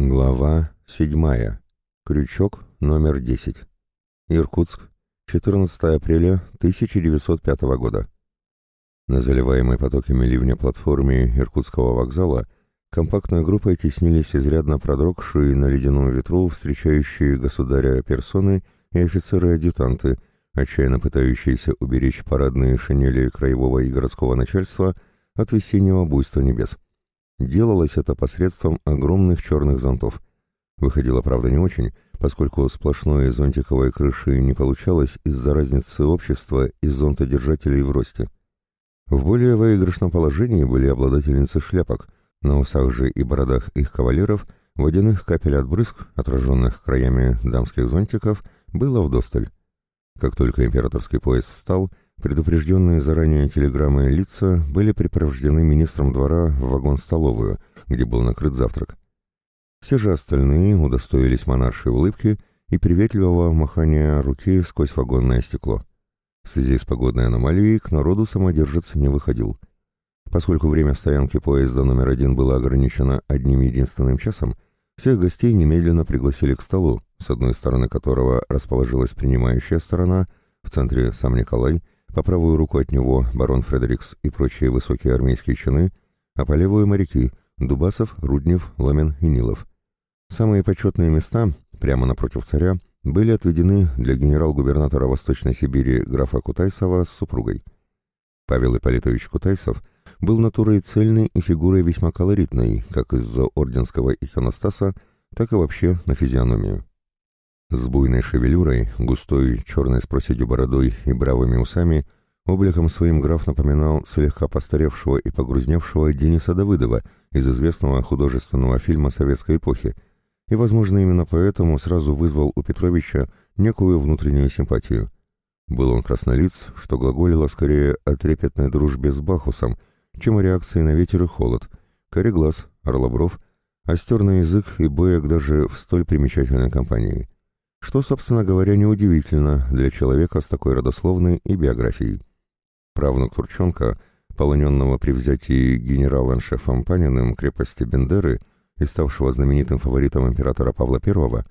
Глава 7. Крючок номер 10. Иркутск. 14 апреля 1905 года. На заливаемой потоками ливня платформе Иркутского вокзала компактной группой теснились изрядно продрогшие на ледяном ветру встречающие государя персоны и офицеры-адъютанты, отчаянно пытающиеся уберечь парадные шинели краевого и городского начальства от весеннего буйства небес. Делалось это посредством огромных черных зонтов. Выходило, правда, не очень, поскольку сплошной зонтиковой крыши не получалось из-за разницы общества и зонтодержателей в росте. В более выигрышном положении были обладательницы шляпок, на усах же и бородах их кавалеров водяных капель от брызг, отраженных краями дамских зонтиков, было вдосталь. Как только императорский поезд встал, Предупрежденные заранее телеграммы лица были припровождены министром двора в вагон-столовую, где был накрыт завтрак. Все же остальные удостоились монаршей улыбки и приветливого махания руки сквозь вагонное стекло. В связи с погодной аномалией к народу самодержец не выходил. Поскольку время стоянки поезда номер один было ограничено одним единственным часом, всех гостей немедленно пригласили к столу, с одной стороны которого расположилась принимающая сторона, в центре сам Николай – по правую руку от него барон Фредерикс и прочие высокие армейские чины, а по левую моряки Дубасов, Руднев, Ломен и Нилов. Самые почетные места, прямо напротив царя, были отведены для генерал-губернатора Восточной Сибири графа Кутайсова с супругой. Павел Ипполитович Кутайсов был натурой цельной и фигурой весьма колоритной, как из-за орденского иконостаса, так и вообще на физиономию. С буйной шевелюрой, густой, черной с проседью бородой и бравыми усами, обликом своим граф напоминал слегка постаревшего и погрузневшего Дениса Давыдова из известного художественного фильма советской эпохи, и, возможно, именно поэтому сразу вызвал у Петровича некую внутреннюю симпатию. Был он краснолиц, что глаголило скорее о трепетной дружбе с Бахусом, чем о реакции на ветер и холод, кореглаз, орлобров, остер на язык и боек даже в столь примечательной компании что, собственно говоря, неудивительно для человека с такой родословной и биографией. Правнук Турченко, полоненного при взятии генерал-аншефом Паниным крепости Бендеры и ставшего знаменитым фаворитом императора Павла I,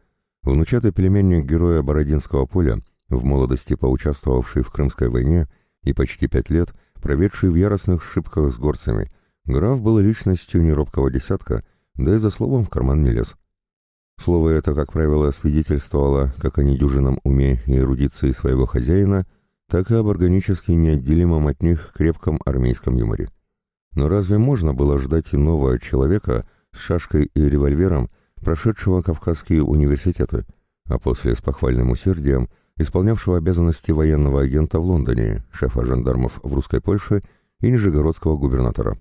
внучатый племянник героя Бородинского поля, в молодости поучаствовавший в Крымской войне и почти пять лет проведший в яростных шибках с горцами, граф был личностью неробкого десятка, да и за словом в карман не лез. Слово это, как правило, свидетельствовало как о недюжинном уме и эрудиции своего хозяина, так и об органически неотделимом от них крепком армейском юморе. Но разве можно было ждать иного человека с шашкой и револьвером, прошедшего Кавказские университеты, а после с похвальным усердием исполнявшего обязанности военного агента в Лондоне, шефа жандармов в русской Польше и нижегородского губернатора?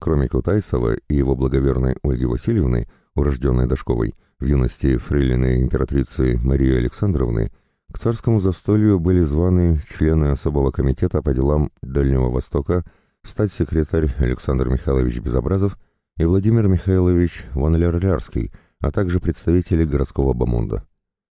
Кроме Кутайсова и его благоверной Ольги Васильевны, урожденной Дашковой, в юности фрейлины императрицы Марии Александровны к царскому застолью были званы члены особого комитета по делам Дальнего Востока, стать-секретарь Александр Михайлович Безобразов и Владимир Михайлович Ванлер-Лярский, а также представители городского бомонда.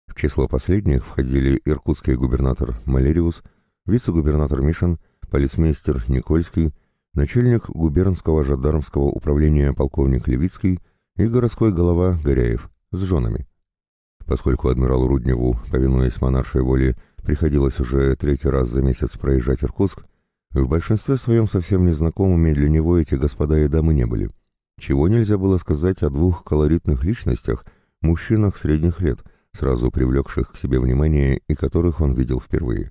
В число последних входили иркутский губернатор Малериус, вице-губернатор Мишин, полицмейстер Никольский, начальник губернского жандармского управления полковник Левицкий и городской голова Горяев с женами. Поскольку адмиралу Рудневу, повинуясь монаршей воле, приходилось уже третий раз за месяц проезжать Иркутск, в большинстве своем совсем незнакомыми для него эти господа и дамы не были. Чего нельзя было сказать о двух колоритных личностях, мужчинах средних лет, сразу привлекших к себе внимание и которых он видел впервые.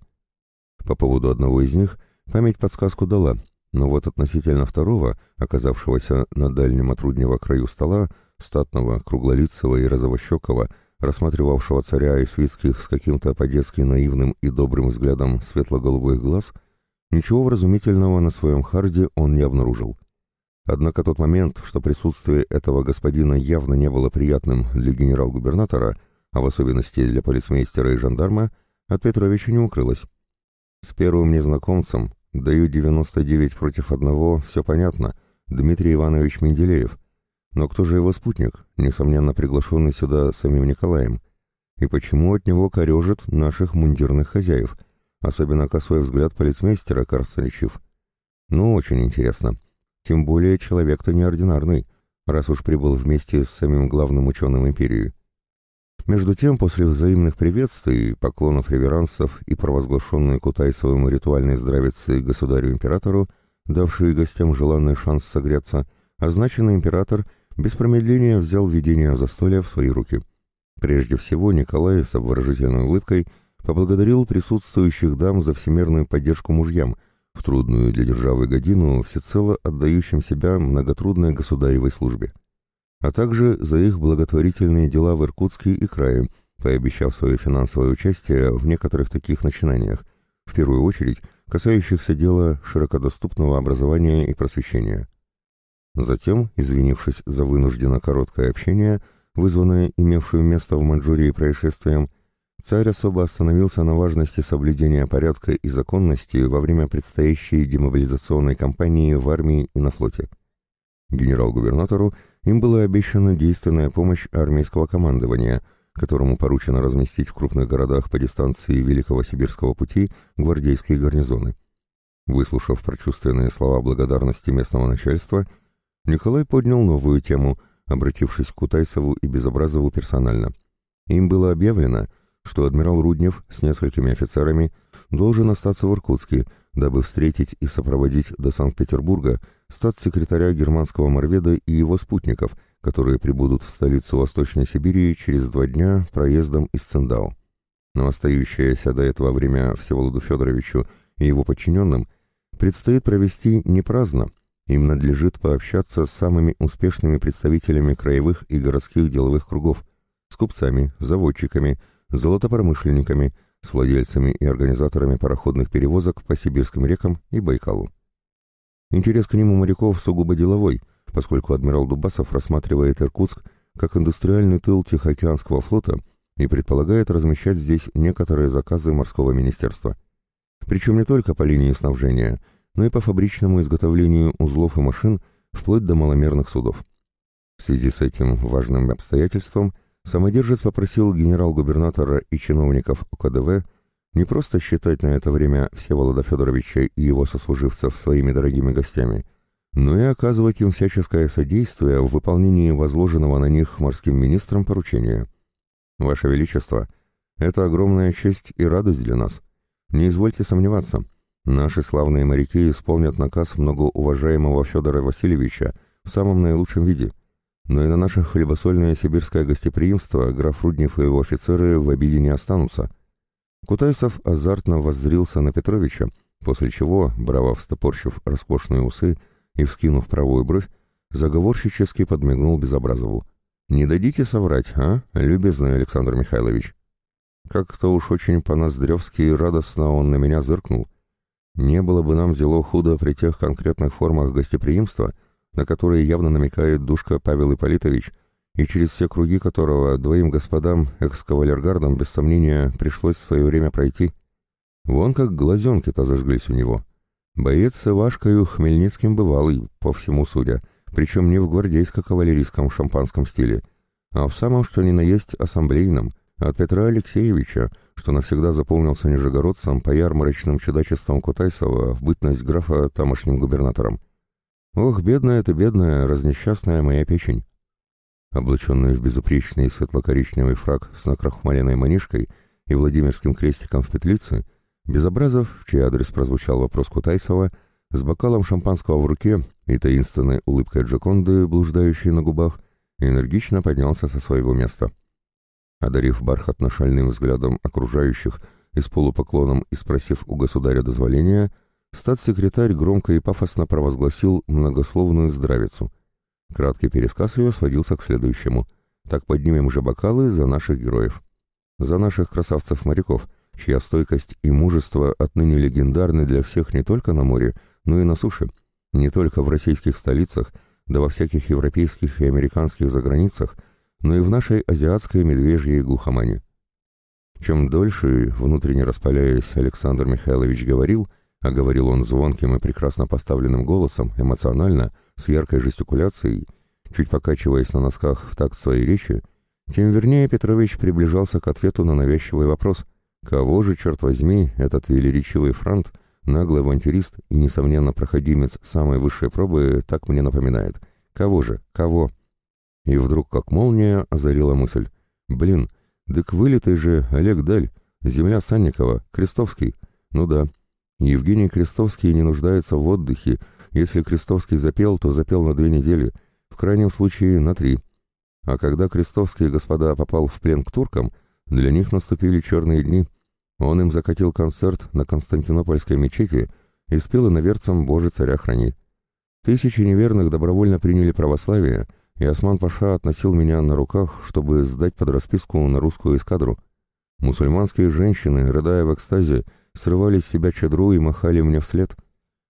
По поводу одного из них память подсказку дала, но вот относительно второго, оказавшегося на дальнем от Руднева краю стола, статного, круглолицего и розовощекого, рассматривавшего царя и свитских с каким-то по-детски наивным и добрым взглядом светло-голубых глаз, ничего вразумительного на своем харде он не обнаружил. Однако тот момент, что присутствие этого господина явно не было приятным для генерал-губернатора, а в особенности для полицмейстера и жандарма, от Петровича не укрылось. С первым незнакомцем, даю 99 против одного, все понятно, Дмитрий Иванович Менделеев, но кто же его спутник, несомненно приглашенный сюда самим Николаем? И почему от него корежит наших мундирных хозяев, особенно косой взгляд полицмейстера Карсталичев? Ну, очень интересно. Тем более человек-то неординарный. раз уж прибыл вместе с самим главным ученым империи. Между тем, после взаимных приветствий, поклонов реверансов и провозглашенной Кутайсовым ритуальной здравицы государю-императору, давшие гостям желанный шанс согреться, означенный император без промедления взял ведение застолья в свои руки. Прежде всего Николай с обворожительной улыбкой поблагодарил присутствующих дам за всемирную поддержку мужьям, в трудную для державы годину всецело отдающим себя многотрудной государевой службе а также за их благотворительные дела в Иркутске и крае, пообещав свое финансовое участие в некоторых таких начинаниях, в первую очередь касающихся дела широкодоступного образования и просвещения. Затем, извинившись за вынужденно короткое общение, вызванное имевшим место в Маньчжурии происшествием, царь особо остановился на важности соблюдения порядка и законности во время предстоящей демобилизационной кампании в армии и на флоте. Генерал-губернатору им была обещана действенная помощь армейского командования, которому поручено разместить в крупных городах по дистанции Великого Сибирского пути гвардейские гарнизоны. Выслушав прочувственные слова благодарности местного начальства, Николай поднял новую тему, обратившись к Кутайсову и Безобразову персонально. Им было объявлено, что адмирал Руднев с несколькими офицерами должен остаться в Иркутске, дабы встретить и сопроводить до Санкт-Петербурга статс-секретаря германского Морведа и его спутников, которые прибудут в столицу Восточной Сибири через два дня проездом из Циндао. Но остающееся до этого время Всеволоду Федоровичу и его подчиненным предстоит провести не праздно, им надлежит пообщаться с самыми успешными представителями краевых и городских деловых кругов, с купцами, заводчиками, золотопромышленниками, с владельцами и организаторами пароходных перевозок по сибирским рекам и Байкалу. Интерес к нему моряков сугубо деловой, поскольку адмирал Дубасов рассматривает Иркутск как индустриальный тыл Тихоокеанского флота и предполагает размещать здесь некоторые заказы морского министерства. Причем не только по линии снабжения, но и по фабричному изготовлению узлов и машин вплоть до маломерных судов. В связи с этим важным обстоятельством самодержец попросил генерал-губернатора и чиновников УКДВ не просто считать на это время Всеволода Федоровича и его сослуживцев своими дорогими гостями, но и оказывать им всяческое содействие в выполнении возложенного на них морским министром поручения. Ваше Величество, это огромная честь и радость для нас. Не извольте сомневаться, наши славные моряки исполнят наказ многоуважаемого Федора Васильевича в самом наилучшем виде, но и на наше хлебосольное сибирское гостеприимство граф Руднев и его офицеры в обиде не останутся – Кутайсов азартно воззрился на Петровича, после чего, браво встопорщив роскошные усы и вскинув правую бровь, заговорщически подмигнул Безобразову. «Не дадите соврать, а, любезный Александр Михайлович?» Как-то уж очень по-ноздревски радостно он на меня зыркнул. Не было бы нам зело худо при тех конкретных формах гостеприимства, на которые явно намекает душка Павел Ипполитович, и через все круги которого двоим господам экс-кавалергардам без сомнения пришлось в свое время пройти. Вон как глазенки-то зажглись у него. Боец с Ивашкою Хмельницким бывалый, по всему судя, причем не в гвардейско-кавалерийском шампанском стиле, а в самом что ни на есть ассамблейном, от Петра Алексеевича, что навсегда запомнился нижегородцам по ярмарочным чудачествам Кутайсова в бытность графа тамошним губернатором. Ох, бедная ты, бедная, разнесчастная моя печень. Облаченный в безупречный светло-коричневый фраг с накрахмаленной манишкой и Владимирским крестиком в петлице, Безобразов, в чей адрес прозвучал вопрос Кутайсова, с бокалом шампанского в руке и таинственной улыбкой Джаконды, блуждающей на губах, энергично поднялся со своего места. Одарив бархатно-шальным взглядом окружающих и с полупоклоном и спросив у государя дозволения, статс-секретарь громко и пафосно провозгласил многословную здравицу — Краткий пересказ ее сводился к следующему. Так поднимем же бокалы за наших героев. За наших красавцев-моряков, чья стойкость и мужество отныне легендарны для всех не только на море, но и на суше. Не только в российских столицах, да во всяких европейских и американских заграницах, но и в нашей азиатской медвежьей глухомане. Чем дольше, внутренне распаляясь, Александр Михайлович говорил, а говорил он звонким и прекрасно поставленным голосом, эмоционально, с яркой жестикуляцией, чуть покачиваясь на носках в такт своей речи, тем вернее Петрович приближался к ответу на навязчивый вопрос, кого же, черт возьми, этот велеречивый франт, наглый авантюрист и, несомненно, проходимец самой высшей пробы, так мне напоминает, Кого же? Кого? И вдруг, как молния, озарила мысль. Блин, дык вылитый же Олег Даль, земля Санникова, Крестовский. Ну да, Евгений Крестовский не нуждается в отдыхе. Если Крестовский запел, то запел на две недели, в крайнем случае на три. А когда Крестовский, господа, попал в плен к туркам, для них наступили черные дни. Он им закатил концерт на Константинопольской мечети и спел иноверцам «Боже, царя храни». Тысячи неверных добровольно приняли православие, и Осман Паша относил меня на руках, чтобы сдать под расписку на русскую эскадру. Мусульманские женщины, рыдая в экстазе, срывали с себя чадру и махали мне вслед.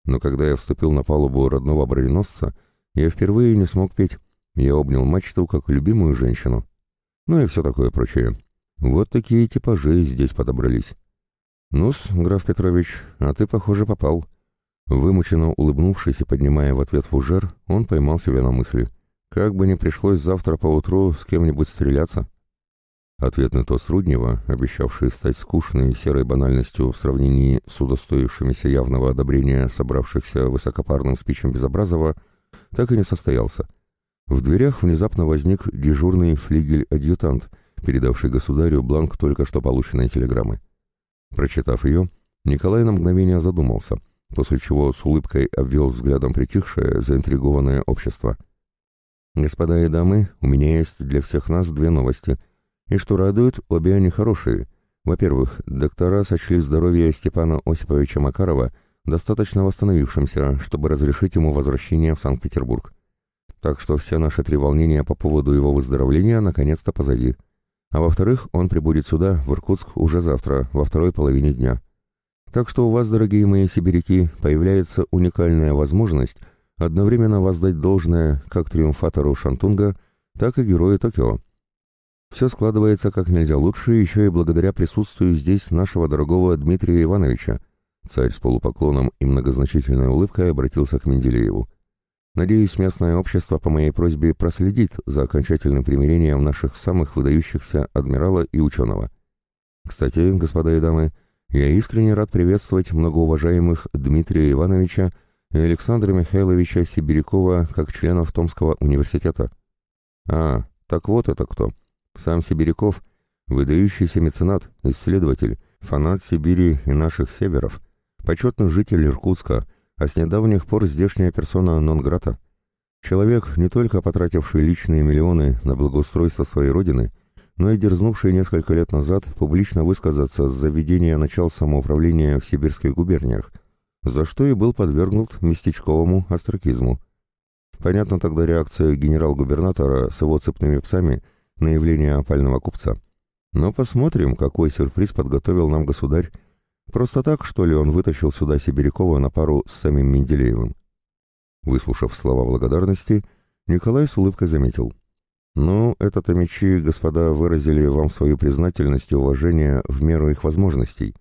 Но когда я вступил на палубу родного броненосца, я впервые не смог петь. Я обнял мачту, как любимую женщину. Ну и все такое прочее. Вот такие типажи здесь подобрались. «Ну-с, граф Петрович, а ты, похоже, попал». Вымученно улыбнувшись и поднимая в ответ фужер, он поймал себя на мысли. «Как бы не пришлось завтра поутру с кем-нибудь стреляться». Ответный тост Руднева, обещавший стать скучной серой банальностью в сравнении с удостоившимися явного одобрения собравшихся высокопарным спичем Безобразова, так и не состоялся. В дверях внезапно возник дежурный флигель-адъютант, передавший государю бланк только что полученной телеграммы. Прочитав ее, Николай на мгновение задумался, после чего с улыбкой обвел взглядом притихшее, заинтригованное общество. «Господа и дамы, у меня есть для всех нас две новости, и что радует, обе они хорошие. Во-первых, доктора сочли здоровье Степана Осиповича Макарова достаточно восстановившимся, чтобы разрешить ему возвращение в Санкт-Петербург. Так что все наши три волнения по поводу его выздоровления наконец-то позади». А во-вторых, он прибудет сюда, в Иркутск, уже завтра, во второй половине дня. Так что у вас, дорогие мои сибиряки, появляется уникальная возможность одновременно воздать должное как триумфатору Шантунга, так и герою Токио. Все складывается как нельзя лучше, еще и благодаря присутствию здесь нашего дорогого Дмитрия Ивановича. Царь с полупоклоном и многозначительной улыбкой обратился к Менделееву. Надеюсь, местное общество по моей просьбе проследит за окончательным примирением наших самых выдающихся адмирала и ученого. Кстати, господа и дамы, я искренне рад приветствовать многоуважаемых Дмитрия Ивановича и Александра Михайловича Сибирякова как членов Томского университета. А, так вот это кто. Сам Сибиряков, выдающийся меценат, исследователь, фанат Сибири и наших северов, почетный житель Иркутска, а с недавних пор здешняя персона нон-грата. Человек, не только потративший личные миллионы на благоустройство своей родины, но и дерзнувший несколько лет назад публично высказаться за введение начал самоуправления в сибирских губерниях, за что и был подвергнут местечковому остракизму. Понятно тогда реакция генерал-губернатора с его цепными псами на явление опального купца. Но посмотрим, какой сюрприз подготовил нам государь, Просто так, что ли, он вытащил сюда Сибирякова на пару с самим Менделеевым? Выслушав слова благодарности, Николай с улыбкой заметил. «Ну, это-то мечи, господа, выразили вам свою признательность и уважение в меру их возможностей.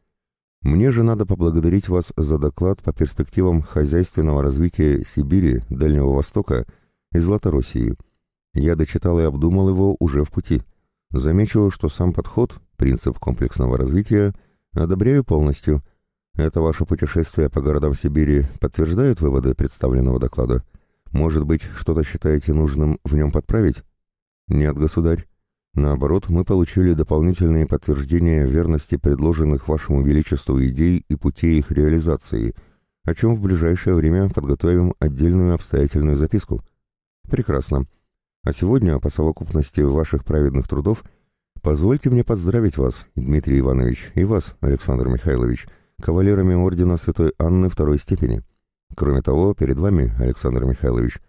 Мне же надо поблагодарить вас за доклад по перспективам хозяйственного развития Сибири, Дальнего Востока и Златоросии. Я дочитал и обдумал его уже в пути. Замечу, что сам подход, принцип комплексного развития – Одобряю полностью. Это ваше путешествие по городам Сибири подтверждает выводы представленного доклада? Может быть, что-то считаете нужным в нем подправить? Нет, государь. Наоборот, мы получили дополнительные подтверждения верности предложенных вашему величеству идей и путей их реализации, о чем в ближайшее время подготовим отдельную обстоятельную записку. Прекрасно. А сегодня, по совокупности ваших праведных трудов, Позвольте мне поздравить вас, Дмитрий Иванович, и вас, Александр Михайлович, кавалерами ордена Святой Анны второй степени. Кроме того, перед вами, Александр Михайлович,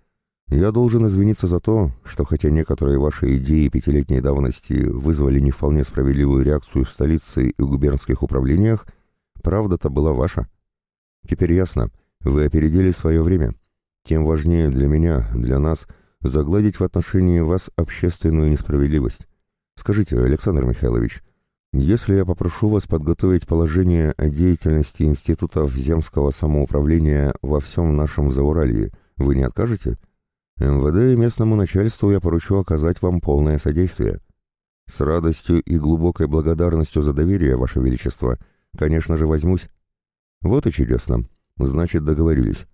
я должен извиниться за то, что хотя некоторые ваши идеи пятилетней давности вызвали не вполне справедливую реакцию в столице и губернских управлениях, правда-то была ваша. Теперь ясно, вы опередили свое время. Тем важнее для меня, для нас, загладить в отношении вас общественную несправедливость. Скажите, Александр Михайлович, если я попрошу вас подготовить положение о деятельности институтов земского самоуправления во всем нашем Зауралье, вы не откажете? МВД и местному начальству я поручу оказать вам полное содействие. С радостью и глубокой благодарностью за доверие, Ваше Величество, конечно же, возьмусь. Вот и чудесно. Значит, договорились.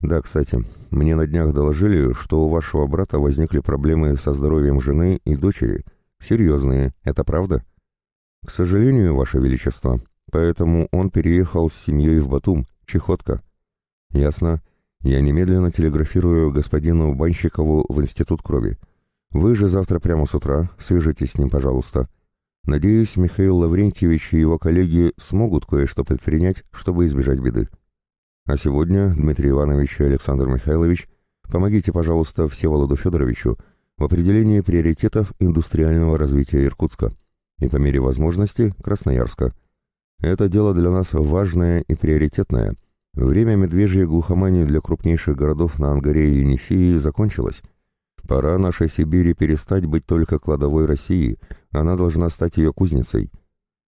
Да, кстати, мне на днях доложили, что у вашего брата возникли проблемы со здоровьем жены и дочери. Серьезные, это правда? К сожалению, ваше величество, поэтому он переехал с семьей в Батум, Чехотка. Ясно. Я немедленно телеграфирую господину Банщикову в Институт крови. Вы же завтра прямо с утра свяжитесь с ним, пожалуйста. Надеюсь, Михаил Лаврентьевич и его коллеги смогут кое-что предпринять, чтобы избежать беды. А сегодня, Дмитрий Иванович и Александр Михайлович, помогите, пожалуйста, Всеволоду Федоровичу в определении приоритетов индустриального развития Иркутска и, по мере возможности, Красноярска. Это дело для нас важное и приоритетное. Время медвежьей глухомании для крупнейших городов на Ангаре и Енисеи закончилось. Пора нашей Сибири перестать быть только кладовой России, она должна стать ее кузницей.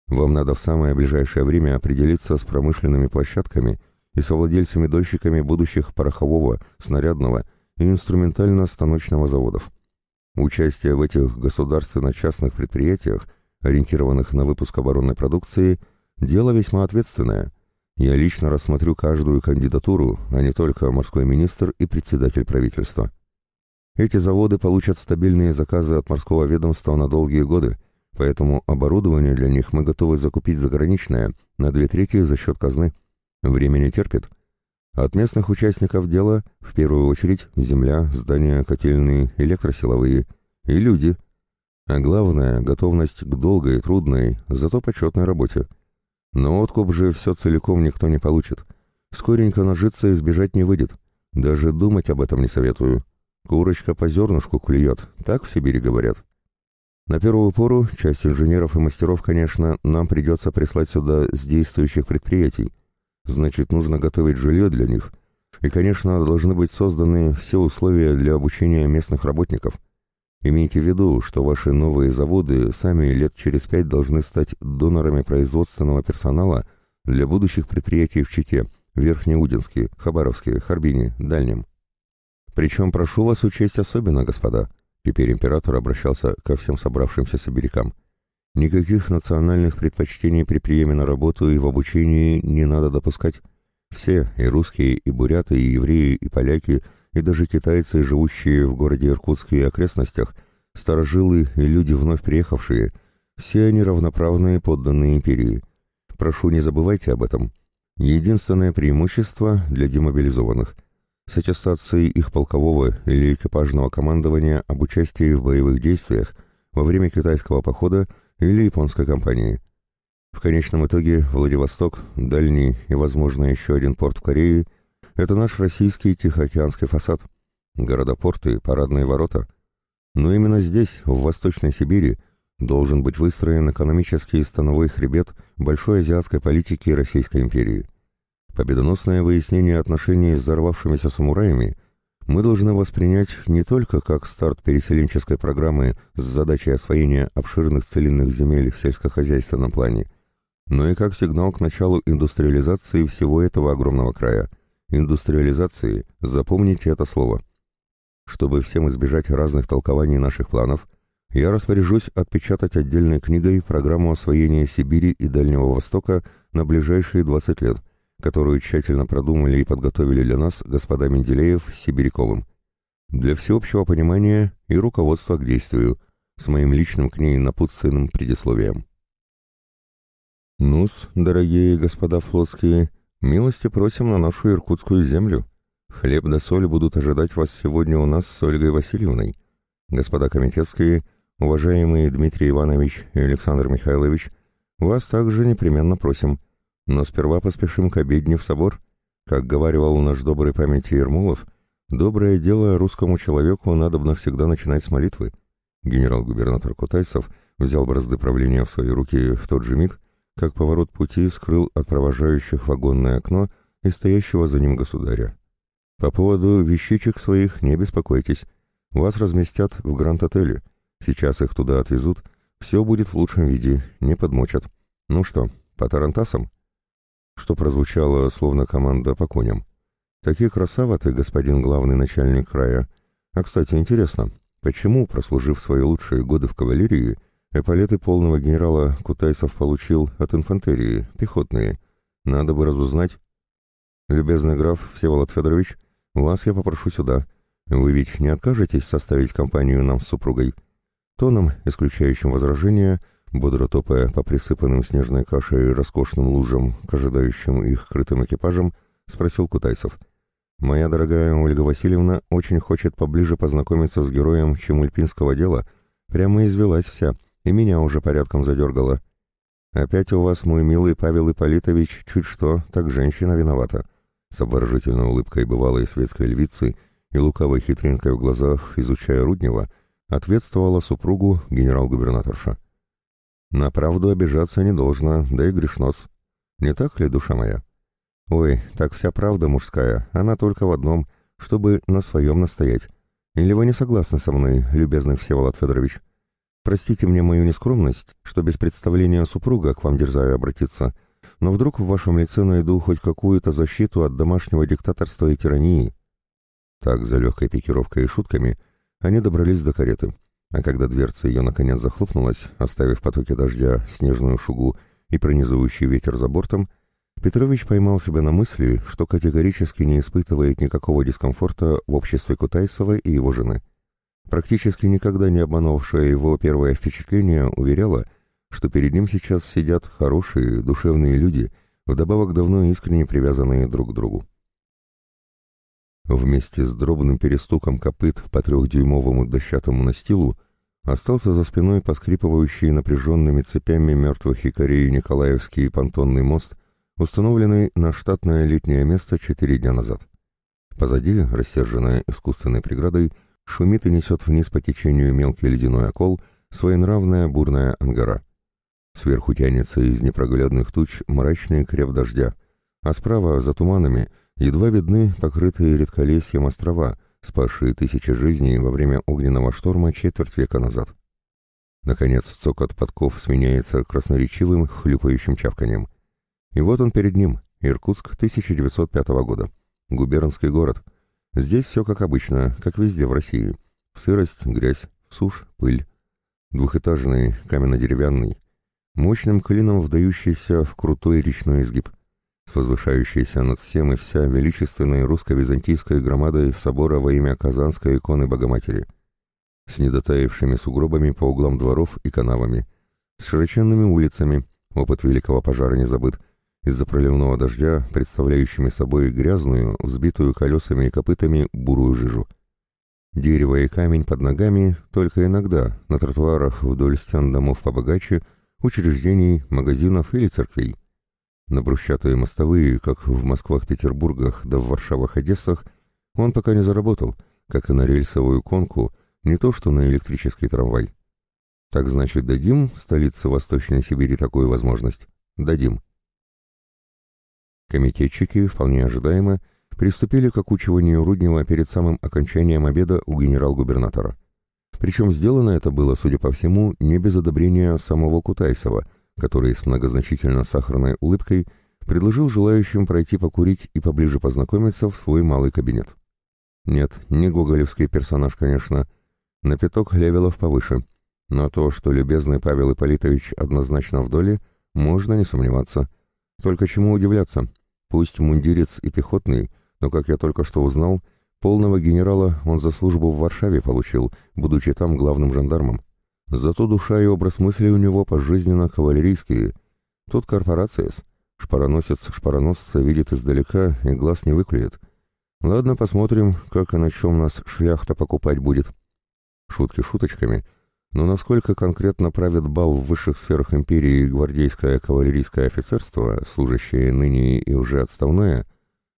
Вам надо в самое ближайшее время определиться с промышленными площадками и совладельцами-дольщиками будущих порохового, снарядного и инструментально-станочного заводов. Участие в этих государственно-частных предприятиях, ориентированных на выпуск оборонной продукции, дело весьма ответственное. Я лично рассмотрю каждую кандидатуру, а не только морской министр и председатель правительства. Эти заводы получат стабильные заказы от морского ведомства на долгие годы, поэтому оборудование для них мы готовы закупить заграничное на две трети за счет казны. Время не терпит. От местных участников дела, в первую очередь, земля, здания, котельные, электросиловые и люди. А главное, готовность к долгой, трудной, зато почетной работе. Но откуп же все целиком никто не получит. Скоренько нажиться и сбежать не выйдет. Даже думать об этом не советую. Курочка по зернышку клюет, так в Сибири говорят. На первую пору часть инженеров и мастеров, конечно, нам придется прислать сюда с действующих предприятий. Значит, нужно готовить жилье для них. И, конечно, должны быть созданы все условия для обучения местных работников. Имейте в виду, что ваши новые заводы сами лет через пять должны стать донорами производственного персонала для будущих предприятий в Чите, Верхнеудинске, Хабаровске, Харбине, Дальнем. Причем прошу вас учесть особенно, господа. Теперь император обращался ко всем собравшимся сибирякам. Никаких национальных предпочтений при приеме на работу и в обучении не надо допускать. Все, и русские, и буряты, и евреи, и поляки, и даже китайцы, живущие в городе Иркутске и окрестностях, старожилы и люди, вновь приехавшие, все они равноправные подданные империи. Прошу, не забывайте об этом. Единственное преимущество для демобилизованных – с аттестацией их полкового или экипажного командования об участии в боевых действиях во время китайского похода или японской кампании. В конечном итоге Владивосток, дальний и, возможно, еще один порт в Корее – это наш российский Тихоокеанский фасад, города-порты, парадные ворота. Но именно здесь, в Восточной Сибири, должен быть выстроен экономический становой хребет большой азиатской политики Российской империи. Победоносное выяснение отношений с взорвавшимися самураями мы должны воспринять не только как старт переселенческой программы с задачей освоения обширных целинных земель в сельскохозяйственном плане, но и как сигнал к началу индустриализации всего этого огромного края. Индустриализации, запомните это слово. Чтобы всем избежать разных толкований наших планов, я распоряжусь отпечатать отдельной книгой программу освоения Сибири и Дальнего Востока на ближайшие 20 лет – которую тщательно продумали и подготовили для нас господа Менделеев с Сибиряковым. Для всеобщего понимания и руководства к действию, с моим личным к ней напутственным предисловием. Нус, дорогие господа флотские, милости просим на нашу иркутскую землю. Хлеб да соль будут ожидать вас сегодня у нас с Ольгой Васильевной. Господа комитетские, уважаемые Дмитрий Иванович и Александр Михайлович, вас также непременно просим – но сперва поспешим к обедне в собор. Как говаривал наш добрый памяти Ермолов, доброе дело русскому человеку надо навсегда начинать с молитвы. Генерал-губернатор Кутайсов взял бразды правления в свои руки в тот же миг, как поворот пути скрыл от провожающих вагонное окно и стоящего за ним государя. По поводу вещичек своих не беспокойтесь. Вас разместят в Гранд-отеле. Сейчас их туда отвезут. Все будет в лучшем виде, не подмочат. Ну что, по тарантасам? что прозвучало словно команда по коням. «Такие красава ты, господин главный начальник края. А, кстати, интересно, почему, прослужив свои лучшие годы в кавалерии, эполеты полного генерала Кутайсов получил от инфантерии, пехотные? Надо бы разузнать». «Любезный граф Всеволод Федорович, вас я попрошу сюда. Вы ведь не откажетесь составить компанию нам с супругой?» Тоном, исключающим возражения, бодро топая по присыпанным снежной кашей роскошным лужам к ожидающим их крытым экипажам, спросил Кутайсов. «Моя дорогая Ольга Васильевна очень хочет поближе познакомиться с героем Чемульпинского дела. Прямо извелась вся, и меня уже порядком задергала. Опять у вас, мой милый Павел Ипполитович, чуть что, так женщина виновата». С обворожительной улыбкой бывалой светской львицы и лукавой хитринкой в глазах, изучая Руднева, ответствовала супругу генерал-губернаторша. На правду обижаться не должно, да и грешнос. Не так ли, душа моя? Ой, так вся правда мужская, она только в одном, чтобы на своем настоять. Или вы не согласны со мной, любезный Всеволод Федорович? Простите мне мою нескромность, что без представления супруга к вам дерзаю обратиться, но вдруг в вашем лице найду хоть какую-то защиту от домашнего диктаторства и тирании. Так, за легкой пикировкой и шутками, они добрались до кареты. А когда дверца ее наконец захлопнулась, оставив в потоке дождя снежную шугу и пронизывающий ветер за бортом, Петрович поймал себя на мысли, что категорически не испытывает никакого дискомфорта в обществе Кутайсова и его жены. Практически никогда не обманувшая его первое впечатление уверяла, что перед ним сейчас сидят хорошие, душевные люди, вдобавок давно искренне привязанные друг к другу. Вместе с дробным перестуком копыт по трехдюймовому дощатому настилу остался за спиной поскрипывающий напряженными цепями мертвых якорей Николаевский понтонный мост, установленный на штатное летнее место четыре дня назад. Позади, рассерженная искусственной преградой, шумит и несет вниз по течению мелкий ледяной окол своенравная бурная ангара. Сверху тянется из непроглядных туч мрачный креп дождя, а справа, за туманами, едва видны покрытые редколесьем острова, спасшие тысячи жизней во время огненного шторма четверть века назад. Наконец цокот подков сменяется красноречивым хлюпающим чавканием. И вот он перед ним, Иркутск 1905 года. Губернский город. Здесь все как обычно, как везде в России. Сырость, грязь, сушь, пыль. Двухэтажный, каменно-деревянный, мощным клином вдающийся в крутой речной изгиб – с возвышающейся над всем и вся величественной русско-византийской громадой собора во имя Казанской иконы Богоматери, с недотаившими сугробами по углам дворов и канавами, с широченными улицами, опыт великого пожара не забыт, из-за проливного дождя, представляющими собой грязную, взбитую колесами и копытами бурую жижу. Дерево и камень под ногами только иногда на тротуарах вдоль стен домов побогаче, учреждений, магазинов или церквей. На брусчатые мостовые, как в Москвах-Петербургах да в Варшавах-Одессах, он пока не заработал, как и на рельсовую конку, не то что на электрический трамвай. Так значит, дадим столице Восточной Сибири такую возможность? Дадим. Комитетчики, вполне ожидаемо, приступили к окучиванию Руднева перед самым окончанием обеда у генерал-губернатора. Причем сделано это было, судя по всему, не без одобрения самого Кутайсова – который с многозначительно сахарной улыбкой предложил желающим пройти покурить и поближе познакомиться в свой малый кабинет. Нет, не гоголевский персонаж, конечно, на пяток левелов повыше, но то, что любезный Павел Ипполитович однозначно в доле, можно не сомневаться. Только чему удивляться? Пусть мундирец и пехотный, но, как я только что узнал, полного генерала он за службу в Варшаве получил, будучи там главным жандармом. Зато душа и образ мысли у него пожизненно кавалерийские. Тут корпорациес. Шпароносец шпароносца видит издалека и глаз не выклюет. Ладно, посмотрим, как и на чем нас шляхта покупать будет. Шутки шуточками, но насколько конкретно правит бал в высших сферах империи гвардейское кавалерийское офицерство, служащее ныне и уже отставное,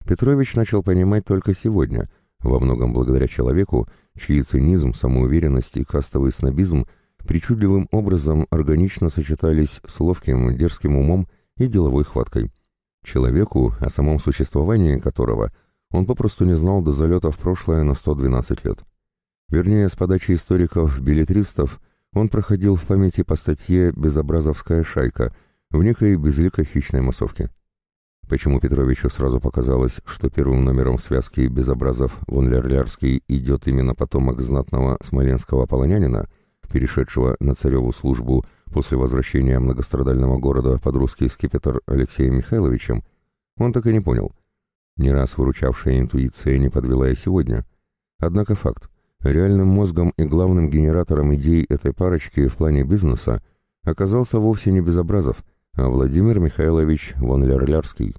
Петрович начал понимать только сегодня, во многом благодаря человеку, чьи цинизм, самоуверенность и кастовый снобизм – причудливым образом органично сочетались с ловким, дерзким умом и деловой хваткой. Человеку, о самом существовании которого он попросту не знал до залета в прошлое на 112 лет. Вернее, с подачи историков-билетристов он проходил в памяти по статье «Безобразовская шайка» в некой безликой хищной массовке. Почему Петровичу сразу показалось, что первым номером связки Безобразов вон Лерлярский идет именно потомок знатного смоленского полонянина – перешедшего на цареву службу после возвращения многострадального города под русский скипетр Алексеем Михайловичем, он так и не понял. Не раз выручавшая интуиция не подвела и сегодня. Однако факт. Реальным мозгом и главным генератором идей этой парочки в плане бизнеса оказался вовсе не Безобразов, а Владимир Михайлович von Лерлярский.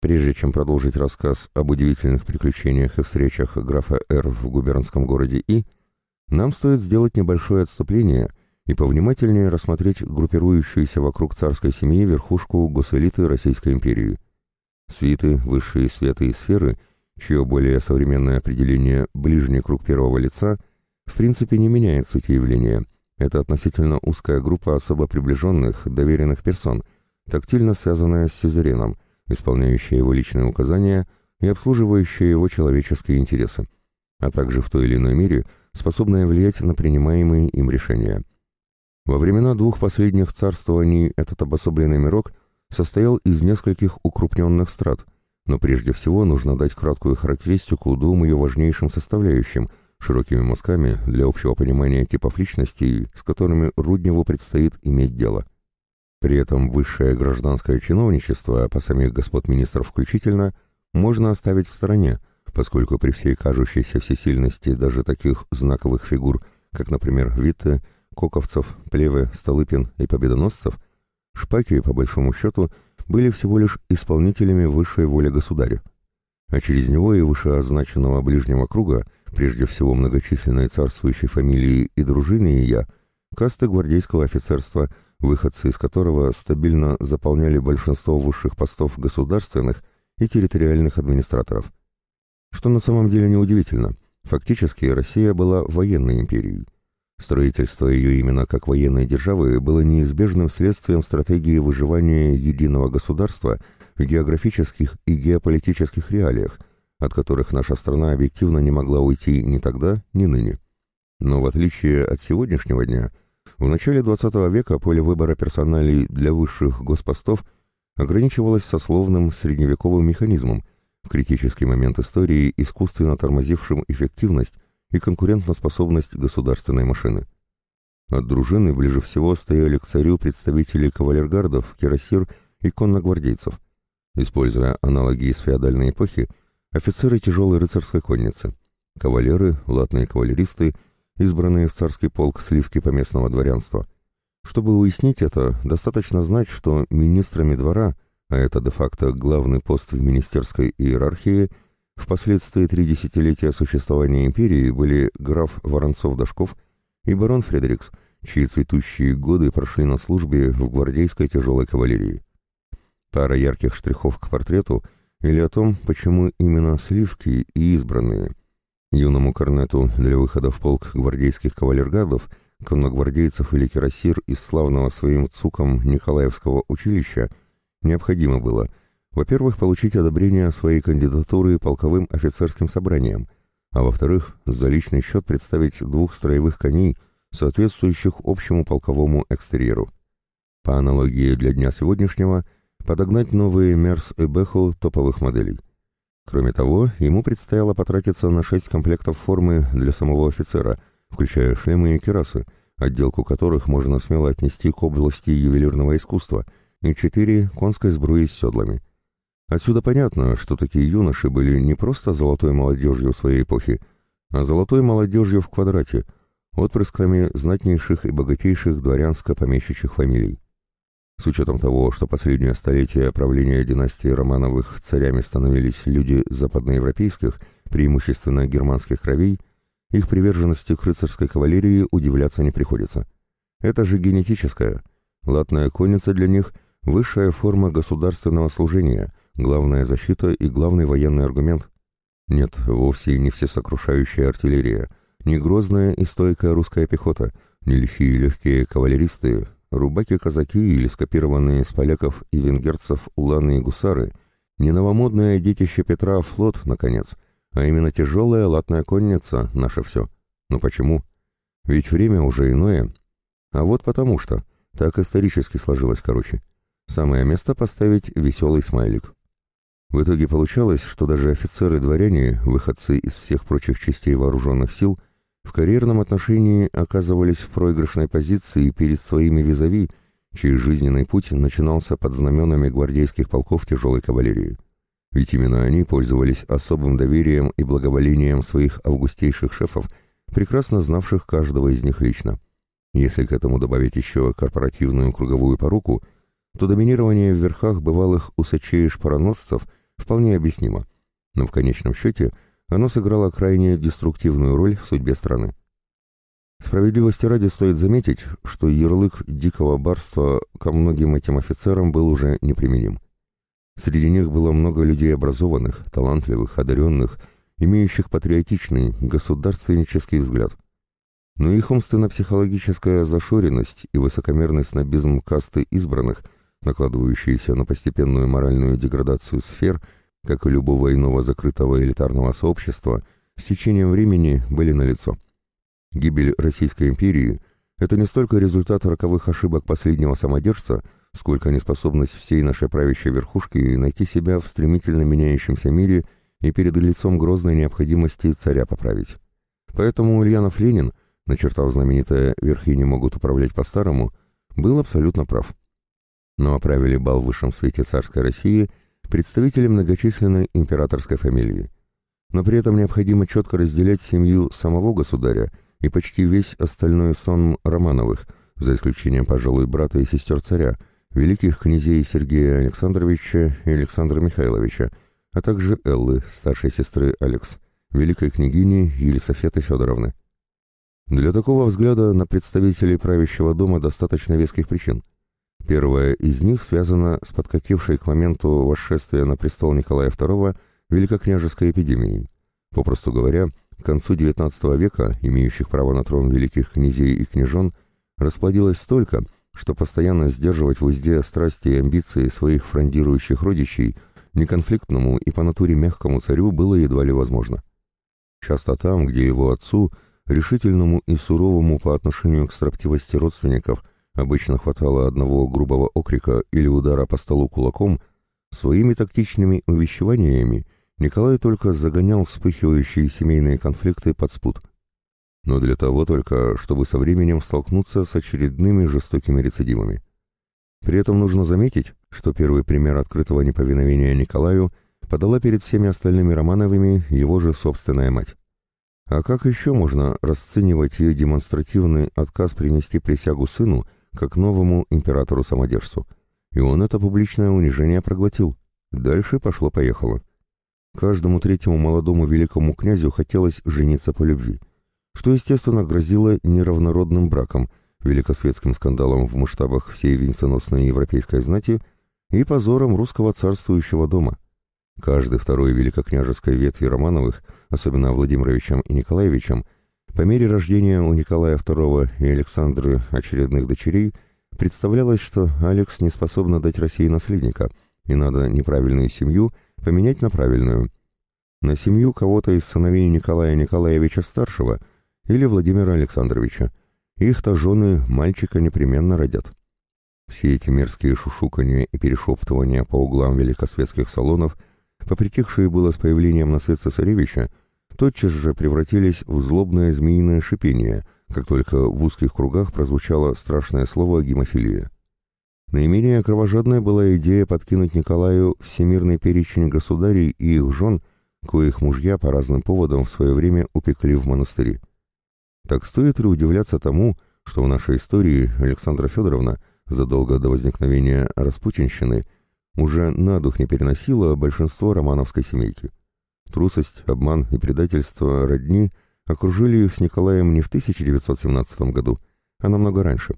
Прежде чем продолжить рассказ об удивительных приключениях и встречах графа Р в губернском городе И, нам стоит сделать небольшое отступление и повнимательнее рассмотреть группирующуюся вокруг царской семьи верхушку госэлиты Российской империи. Свиты, высшие светы и сферы, чье более современное определение «ближний круг первого лица» в принципе не меняет сути явления. Это относительно узкая группа особо приближенных, доверенных персон, тактильно связанная с сюзереном, исполняющая его личные указания и обслуживающая его человеческие интересы, а также в той или иной мере способная влиять на принимаемые им решения. Во времена двух последних царствований этот обособленный мирок состоял из нескольких укрупненных страт, но прежде всего нужно дать краткую характеристику двум ее важнейшим составляющим, широкими мазками для общего понимания типов личностей, с которыми Рудневу предстоит иметь дело. При этом высшее гражданское чиновничество, по самих господ министров включительно, можно оставить в стороне, поскольку при всей кажущейся всесильности даже таких знаковых фигур, как, например, Витте, Коковцев, Плеве, Столыпин и Победоносцев, шпаки, по большому счету, были всего лишь исполнителями высшей воли государя. А через него и вышеозначенного ближнего круга, прежде всего многочисленной царствующей фамилии и дружины и я, касты гвардейского офицерства – выходцы из которого стабильно заполняли большинство высших постов государственных и территориальных администраторов. Что на самом деле неудивительно, фактически Россия была военной империей. Строительство ее именно как военной державы было неизбежным следствием стратегии выживания единого государства в географических и геополитических реалиях, от которых наша страна объективно не могла уйти ни тогда, ни ныне. Но в отличие от сегодняшнего дня – в начале XX века поле выбора персоналей для высших госпостов ограничивалось сословным средневековым механизмом, в критический момент истории искусственно тормозившим эффективность и конкурентоспособность государственной машины. От дружины ближе всего стояли к царю представители кавалергардов, кирасир и конногвардейцев. Используя аналогии из феодальной эпохи, офицеры тяжелой рыцарской конницы, кавалеры, латные кавалеристы – избранные в царский полк сливки поместного дворянства. Чтобы уяснить это, достаточно знать, что министрами двора, а это де-факто главный пост в министерской иерархии, впоследствии три десятилетия существования империи были граф Воронцов-Дашков и барон Фредерикс, чьи цветущие годы прошли на службе в гвардейской тяжелой кавалерии. Пара ярких штрихов к портрету или о том, почему именно сливки и избранные – Юному корнету для выхода в полк гвардейских кавалергардов, конногвардейцев или кирасир из славного своим цуком Николаевского училища необходимо было, во-первых, получить одобрение своей кандидатуры полковым офицерским собранием, а во-вторых, за личный счет представить двух строевых коней, соответствующих общему полковому экстерьеру. По аналогии для дня сегодняшнего, подогнать новые Мерс и Беху топовых моделей – Кроме того, ему предстояло потратиться на шесть комплектов формы для самого офицера, включая шлемы и керасы, отделку которых можно смело отнести к области ювелирного искусства, и четыре конской сбруи с седлами. Отсюда понятно, что такие юноши были не просто золотой молодежью своей эпохи, а золотой молодежью в квадрате, отпрысками знатнейших и богатейших дворянско-помещичьих фамилий. С учетом того, что последнее столетие правления династии Романовых царями становились люди западноевропейских, преимущественно германских кровей, их приверженности к рыцарской кавалерии удивляться не приходится. Это же генетическая. Латная конница для них – высшая форма государственного служения, главная защита и главный военный аргумент. Нет, вовсе не всесокрушающая артиллерия, не грозная и стойкая русская пехота, не лихие легкие кавалеристы, Рубаки-казаки или скопированные с поляков и венгерцев уланы и гусары, не новомодное детище Петра а флот, наконец, а именно тяжелая латная конница — наше все. Но почему? Ведь время уже иное. А вот потому что. Так исторически сложилось, короче. Самое место поставить веселый смайлик. В итоге получалось, что даже офицеры-дворяне, выходцы из всех прочих частей вооруженных сил — в карьерном отношении оказывались в проигрышной позиции перед своими визави, чей жизненный путь начинался под знаменами гвардейских полков тяжелой кавалерии. Ведь именно они пользовались особым доверием и благоволением своих августейших шефов, прекрасно знавших каждого из них лично. Если к этому добавить еще корпоративную круговую поруку, то доминирование в верхах бывалых усачей шпароносцев вполне объяснимо, но в конечном счете оно сыграло крайне деструктивную роль в судьбе страны. Справедливости ради стоит заметить, что ярлык дикого барства ко многим этим офицерам был уже неприменим. Среди них было много людей образованных, талантливых, одаренных, имеющих патриотичный, государственнический взгляд. Но их умственно-психологическая зашоренность и высокомерный снобизм касты избранных, накладывающиеся на постепенную моральную деградацию сфер, как и любого иного закрытого элитарного сообщества, с течением времени были налицо. Гибель Российской империи – это не столько результат роковых ошибок последнего самодержца, сколько неспособность всей нашей правящей верхушки найти себя в стремительно меняющемся мире и перед лицом грозной необходимости царя поправить. Поэтому Ульянов Ленин – начертав знаменитое «верхи не могут управлять по-старому», был абсолютно прав. Но оправили бал в высшем свете царской России представители многочисленной императорской фамилии. Но при этом необходимо четко разделять семью самого государя и почти весь остальной сон Романовых, за исключением, пожалуй, брата и сестер царя, великих князей Сергея Александровича и Александра Михайловича, а также Эллы, старшей сестры Алекс, великой княгини Елисофеты Федоровны. Для такого взгляда на представителей правящего дома достаточно веских причин. Первая из них связана с подкатившей к моменту восшествия на престол Николая II великокняжеской эпидемией. Попросту говоря, к концу XIX века имеющих право на трон великих князей и княжон расплодилось столько, что постоянно сдерживать в узде страсти и амбиции своих фрондирующих родичей неконфликтному и по натуре мягкому царю было едва ли возможно. Часто там, где его отцу – решительному и суровому по отношению к строптивости родственников обычно хватало одного грубого окрика или удара по столу кулаком, своими тактичными увещеваниями Николай только загонял вспыхивающие семейные конфликты под спут. Но для того только, чтобы со временем столкнуться с очередными жестокими рецидивами. При этом нужно заметить, что первый пример открытого неповиновения Николаю подала перед всеми остальными Романовыми его же собственная мать. А как еще можно расценивать ее демонстративный отказ принести присягу сыну, как новому императору-самодержцу? И он это публичное унижение проглотил. Дальше пошло-поехало. Каждому третьему молодому великому князю хотелось жениться по любви, что, естественно, грозило неравнородным браком, великосветским скандалом в масштабах всей венценосной европейской знати и позором русского царствующего дома. Каждый второй великокняжеской ветви Романовых – особенно Владимировичем и Николаевичем, по мере рождения у Николая II и Александры очередных дочерей представлялось, что Алекс не способна дать России наследника, и надо неправильную семью поменять на правильную. На семью кого-то из сыновей Николая Николаевича-старшего или Владимира Александровича. Их-то жены мальчика непременно родят. Все эти мерзкие шушукания и перешептывания по углам великосветских салонов, попритихшие было с появлением на свет цесаревича, тотчас же превратились в злобное змеиное шипение, как только в узких кругах прозвучало страшное слово «гемофилия». Наименее кровожадная была идея подкинуть Николаю всемирный перечень государей и их жен, коих мужья по разным поводам в свое время упекли в монастыри. Так стоит ли удивляться тому, что в нашей истории Александра Федоровна задолго до возникновения распутинщины уже на дух не переносила большинство романовской семейки? Трусость, обман и предательство родни окружили их с Николаем не в 1917 году, а намного раньше.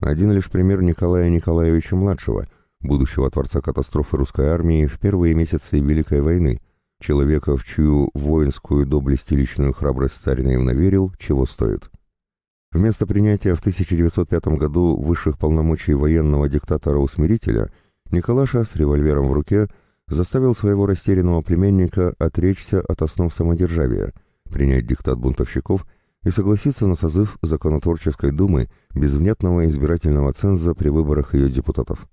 Один лишь пример Николая Николаевича-младшего, будущего творца катастрофы русской армии в первые месяцы Великой войны, человека, в чью воинскую доблесть и личную храбрость царь наивно верил, чего стоит. Вместо принятия в 1905 году высших полномочий военного диктатора-усмирителя, Николаша с револьвером в руке – заставил своего растерянного племянника отречься от основ самодержавия, принять диктат бунтовщиков и согласиться на созыв законотворческой думы без внятного избирательного ценза при выборах ее депутатов.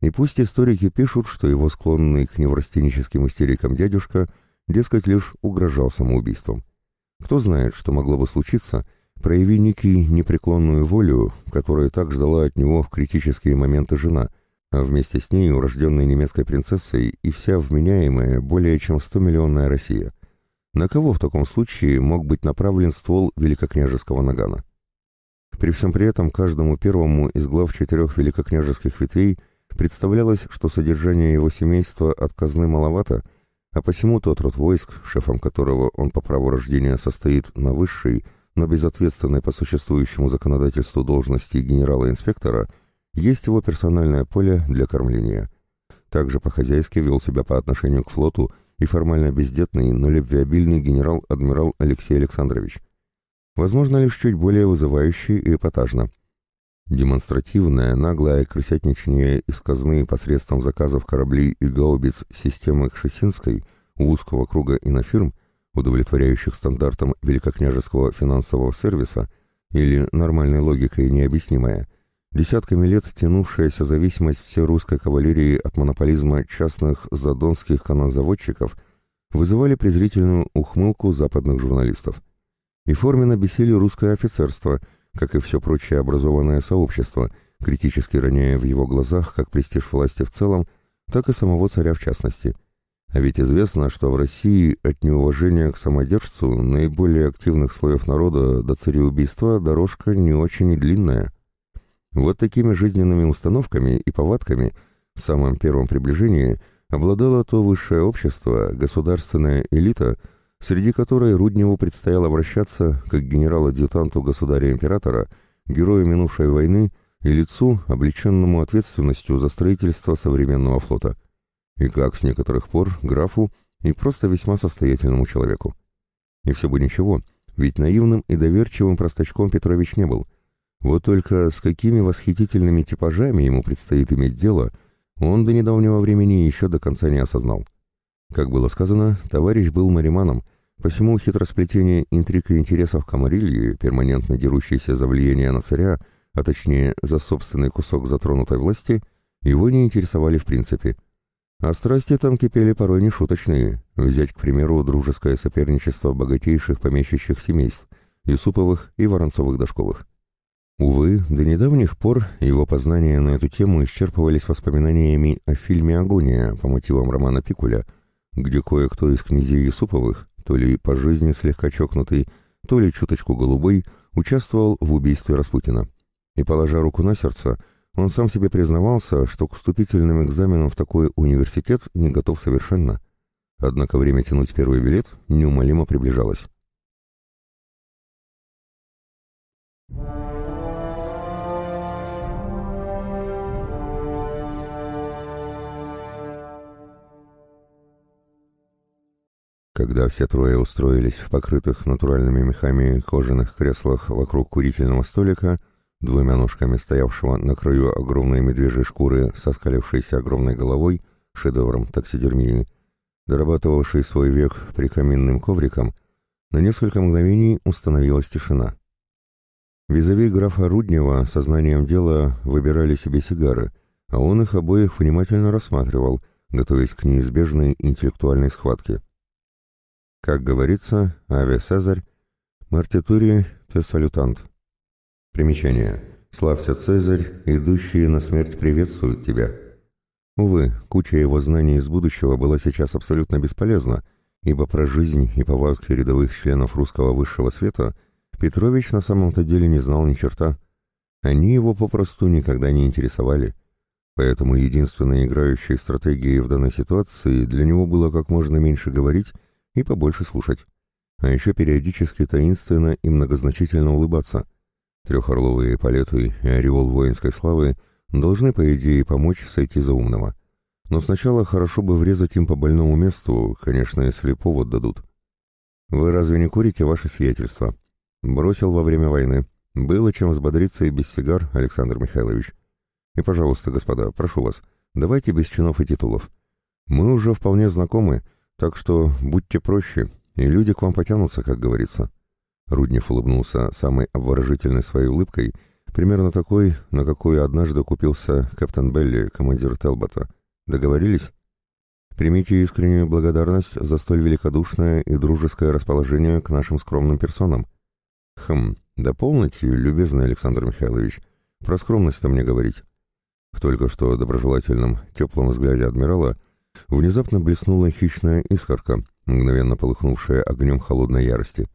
И пусть историки пишут, что его склонный к неврастеническим истерикам дядюшка, дескать, лишь угрожал самоубийством. Кто знает, что могло бы случиться, прояви некий непреклонную волю, которая так ждала от него в критические моменты жена, а вместе с ней урожденной немецкой принцессой и вся вменяемая более чем 100-миллионная Россия. На кого в таком случае мог быть направлен ствол великокняжеского нагана? При всем при этом каждому первому из глав четырех великокняжеских ветвей представлялось, что содержание его семейства от казны маловато, а посему тот род войск, шефом которого он по праву рождения состоит на высшей, но безответственной по существующему законодательству должности генерала-инспектора, есть его персональное поле для кормления. Также по-хозяйски вел себя по отношению к флоту и формально бездетный, но любвеобильный генерал-адмирал Алексей Александрович. Возможно, лишь чуть более вызывающий и эпатажно. Демонстративное, наглое крысятничание из казны посредством заказов кораблей и гаубиц системы Кшесинской у узкого круга инофирм, удовлетворяющих стандартам великокняжеского финансового сервиса, или нормальной логикой необъяснимая, десятками лет тянувшаяся зависимость всей русской кавалерии от монополизма частных задонских канонзаводчиков вызывали презрительную ухмылку западных журналистов. И форменно бесили русское офицерство – как и все прочее образованное сообщество, критически роняя в его глазах как престиж власти в целом, так и самого царя в частности. А ведь известно, что в России от неуважения к самодержцу наиболее активных слоев народа до цареубийства дорожка не очень и длинная. Вот такими жизненными установками и повадками в самом первом приближении обладало то высшее общество, государственная элита – среди которой Рудневу предстояло обращаться как генерал-адъютанту государя-императора, герою минувшей войны и лицу, облеченному ответственностью за строительство современного флота, и как с некоторых пор графу и просто весьма состоятельному человеку. И все бы ничего, ведь наивным и доверчивым простачком Петрович не был. Вот только с какими восхитительными типажами ему предстоит иметь дело, он до недавнего времени еще до конца не осознал. Как было сказано, товарищ был мариманом, посему хитросплетение интриг и интересов Камарильи, перманентно дерущейся за влияние на царя, а точнее за собственный кусок затронутой власти, его не интересовали в принципе. А страсти там кипели порой нешуточные. Взять, к примеру, дружеское соперничество богатейших помещичьих семейств, Юсуповых и Воронцовых-Дашковых. Увы, до недавних пор его познания на эту тему исчерпывались воспоминаниями о фильме «Агония» по мотивам романа Пикуля – где кое-кто из князей Юсуповых, то ли по жизни слегка чокнутый, то ли чуточку голубой, участвовал в убийстве Распутина. И, положа руку на сердце, он сам себе признавался, что к вступительным экзаменам в такой университет не готов совершенно. Однако время тянуть первый билет неумолимо приближалось. Когда все трое устроились в покрытых натуральными мехами кожаных креслах вокруг курительного столика, двумя ножками стоявшего на краю огромной медвежьей шкуры со скалившейся огромной головой, шедевром таксидермии, дорабатывавший свой век прикаминным ковриком, на несколько мгновений установилась тишина. Визави графа Руднева сознанием дела выбирали себе сигары, а он их обоих внимательно рассматривал, готовясь к неизбежной интеллектуальной схватке. Как говорится, Аве Цезарь, Мартитури те. Примечание. Славься, Цезарь, идущие на смерть приветствуют тебя. Увы, куча его знаний из будущего была сейчас абсолютно бесполезна, ибо про жизнь и повадки рядовых членов русского высшего света Петрович на самом-то деле не знал ни черта. Они его попросту никогда не интересовали. Поэтому единственной играющей стратегией в данной ситуации для него было как можно меньше говорить и побольше слушать. А еще периодически таинственно и многозначительно улыбаться. Трехорловые палеты и ореол воинской славы должны, по идее, помочь сойти за умного. Но сначала хорошо бы врезать им по больному месту, конечно, если повод дадут. «Вы разве не курите ваше сиятельство?» «Бросил во время войны. Было чем взбодриться и без сигар, Александр Михайлович. И, пожалуйста, господа, прошу вас, давайте без чинов и титулов. Мы уже вполне знакомы, — так что будьте проще, и люди к вам потянутся, как говорится». Руднев улыбнулся самой обворожительной своей улыбкой, примерно такой, на какую однажды купился капитан Белли, командир Телбота. «Договорились?» «Примите искреннюю благодарность за столь великодушное и дружеское расположение к нашим скромным персонам». «Хм, Да полностью, любезный Александр Михайлович, про скромность-то мне говорить. В только что доброжелательном, теплом взгляде адмирала внезапно блеснула хищная искорка, мгновенно полыхнувшая огнем холодной ярости.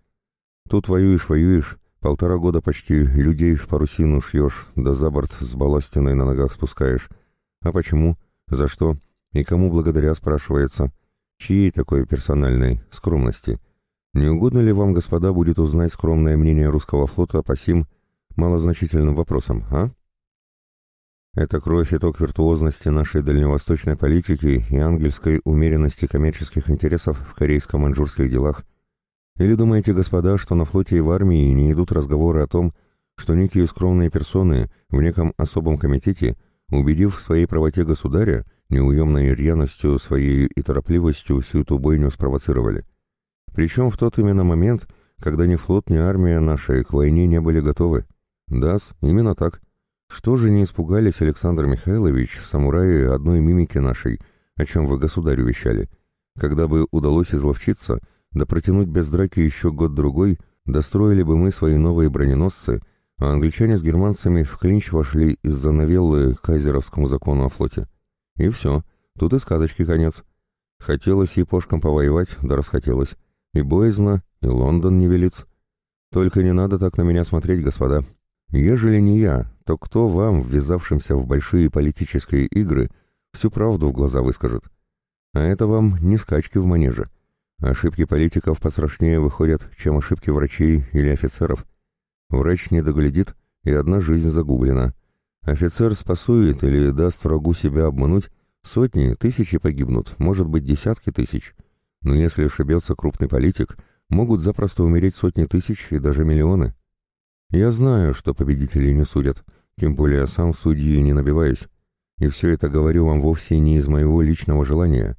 Тут воюешь-воюешь, полтора года почти людей в парусину шьешь, да за борт с балластиной на ногах спускаешь. А почему? За что? И кому благодаря, спрашивается? Чьей такой персональной скромности? Не угодно ли вам, господа, будет узнать скромное мнение русского флота по сим малозначительным вопросам, а? Это кровь и ток виртуозности нашей дальневосточной политики и ангельской умеренности коммерческих интересов в корейско-маньчжурских делах. Или думаете, господа, что на флоте и в армии не идут разговоры о том, что некие скромные персоны в неком особом комитете, убедив в своей правоте государя, неуемной рьяностью своей и торопливостью всю эту бойню спровоцировали? Причем в тот именно момент, когда ни флот, ни армия нашей к войне не были готовы. да именно так. Что же не испугались, Александр Михайлович, самураи одной мимики нашей, о чем вы государю вещали? Когда бы удалось изловчиться, да протянуть без драки еще год-другой, достроили бы мы свои новые броненосцы, а англичане с германцами в клинч вошли из-за новеллы кайзеровскому закону о флоте. И все, тут и сказочки конец. Хотелось епошкам повоевать, да расхотелось. И боязно, и Лондон не велиц. Только не надо так на меня смотреть, господа. Ежели не я, то кто вам, ввязавшимся в большие политические игры, всю правду в глаза выскажет? А это вам не скачки в манеже. Ошибки политиков пострашнее выходят, чем ошибки врачей или офицеров. Врач не доглядит, и одна жизнь загублена. Офицер спасует или даст врагу себя обмануть, сотни, тысячи погибнут, может быть, десятки тысяч. Но если ошибется крупный политик, могут запросто умереть сотни тысяч и даже миллионы. Я знаю, что победителей не судят, тем более сам в судьи не набиваюсь. И все это говорю вам вовсе не из моего личного желания.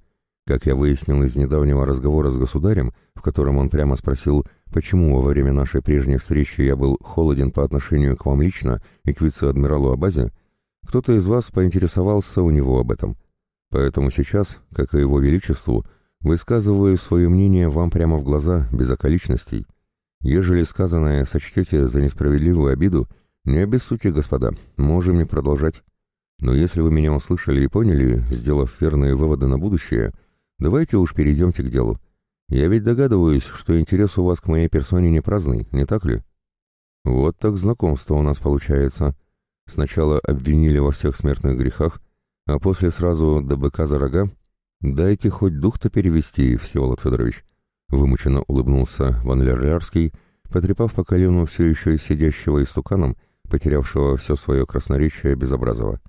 Как я выяснил из недавнего разговора с государем, в котором он прямо спросил, почему во время нашей прежней встречи я был холоден по отношению к вам лично и к вице-адмиралу Абазе, кто-то из вас поинтересовался у него об этом. Поэтому сейчас, как и его величеству, Высказываю свое мнение вам прямо в глаза, без околичностей. Ежели сказанное сочтете за несправедливую обиду, не обессудьте, господа, можем не продолжать. Но если вы меня услышали и поняли, сделав верные выводы на будущее, давайте уж перейдемте к делу. Я ведь догадываюсь, что интерес у вас к моей персоне не праздный, не так ли? Вот так знакомство у нас получается. Сначала обвинили во всех смертных грехах, а после сразу до быка за рога «Дайте хоть дух-то перевести, Всеволод Федорович», — вымученно улыбнулся Ван Лерлярский, потрепав по колену все еще сидящего истуканом, потерявшего все свое красноречие Безобразова.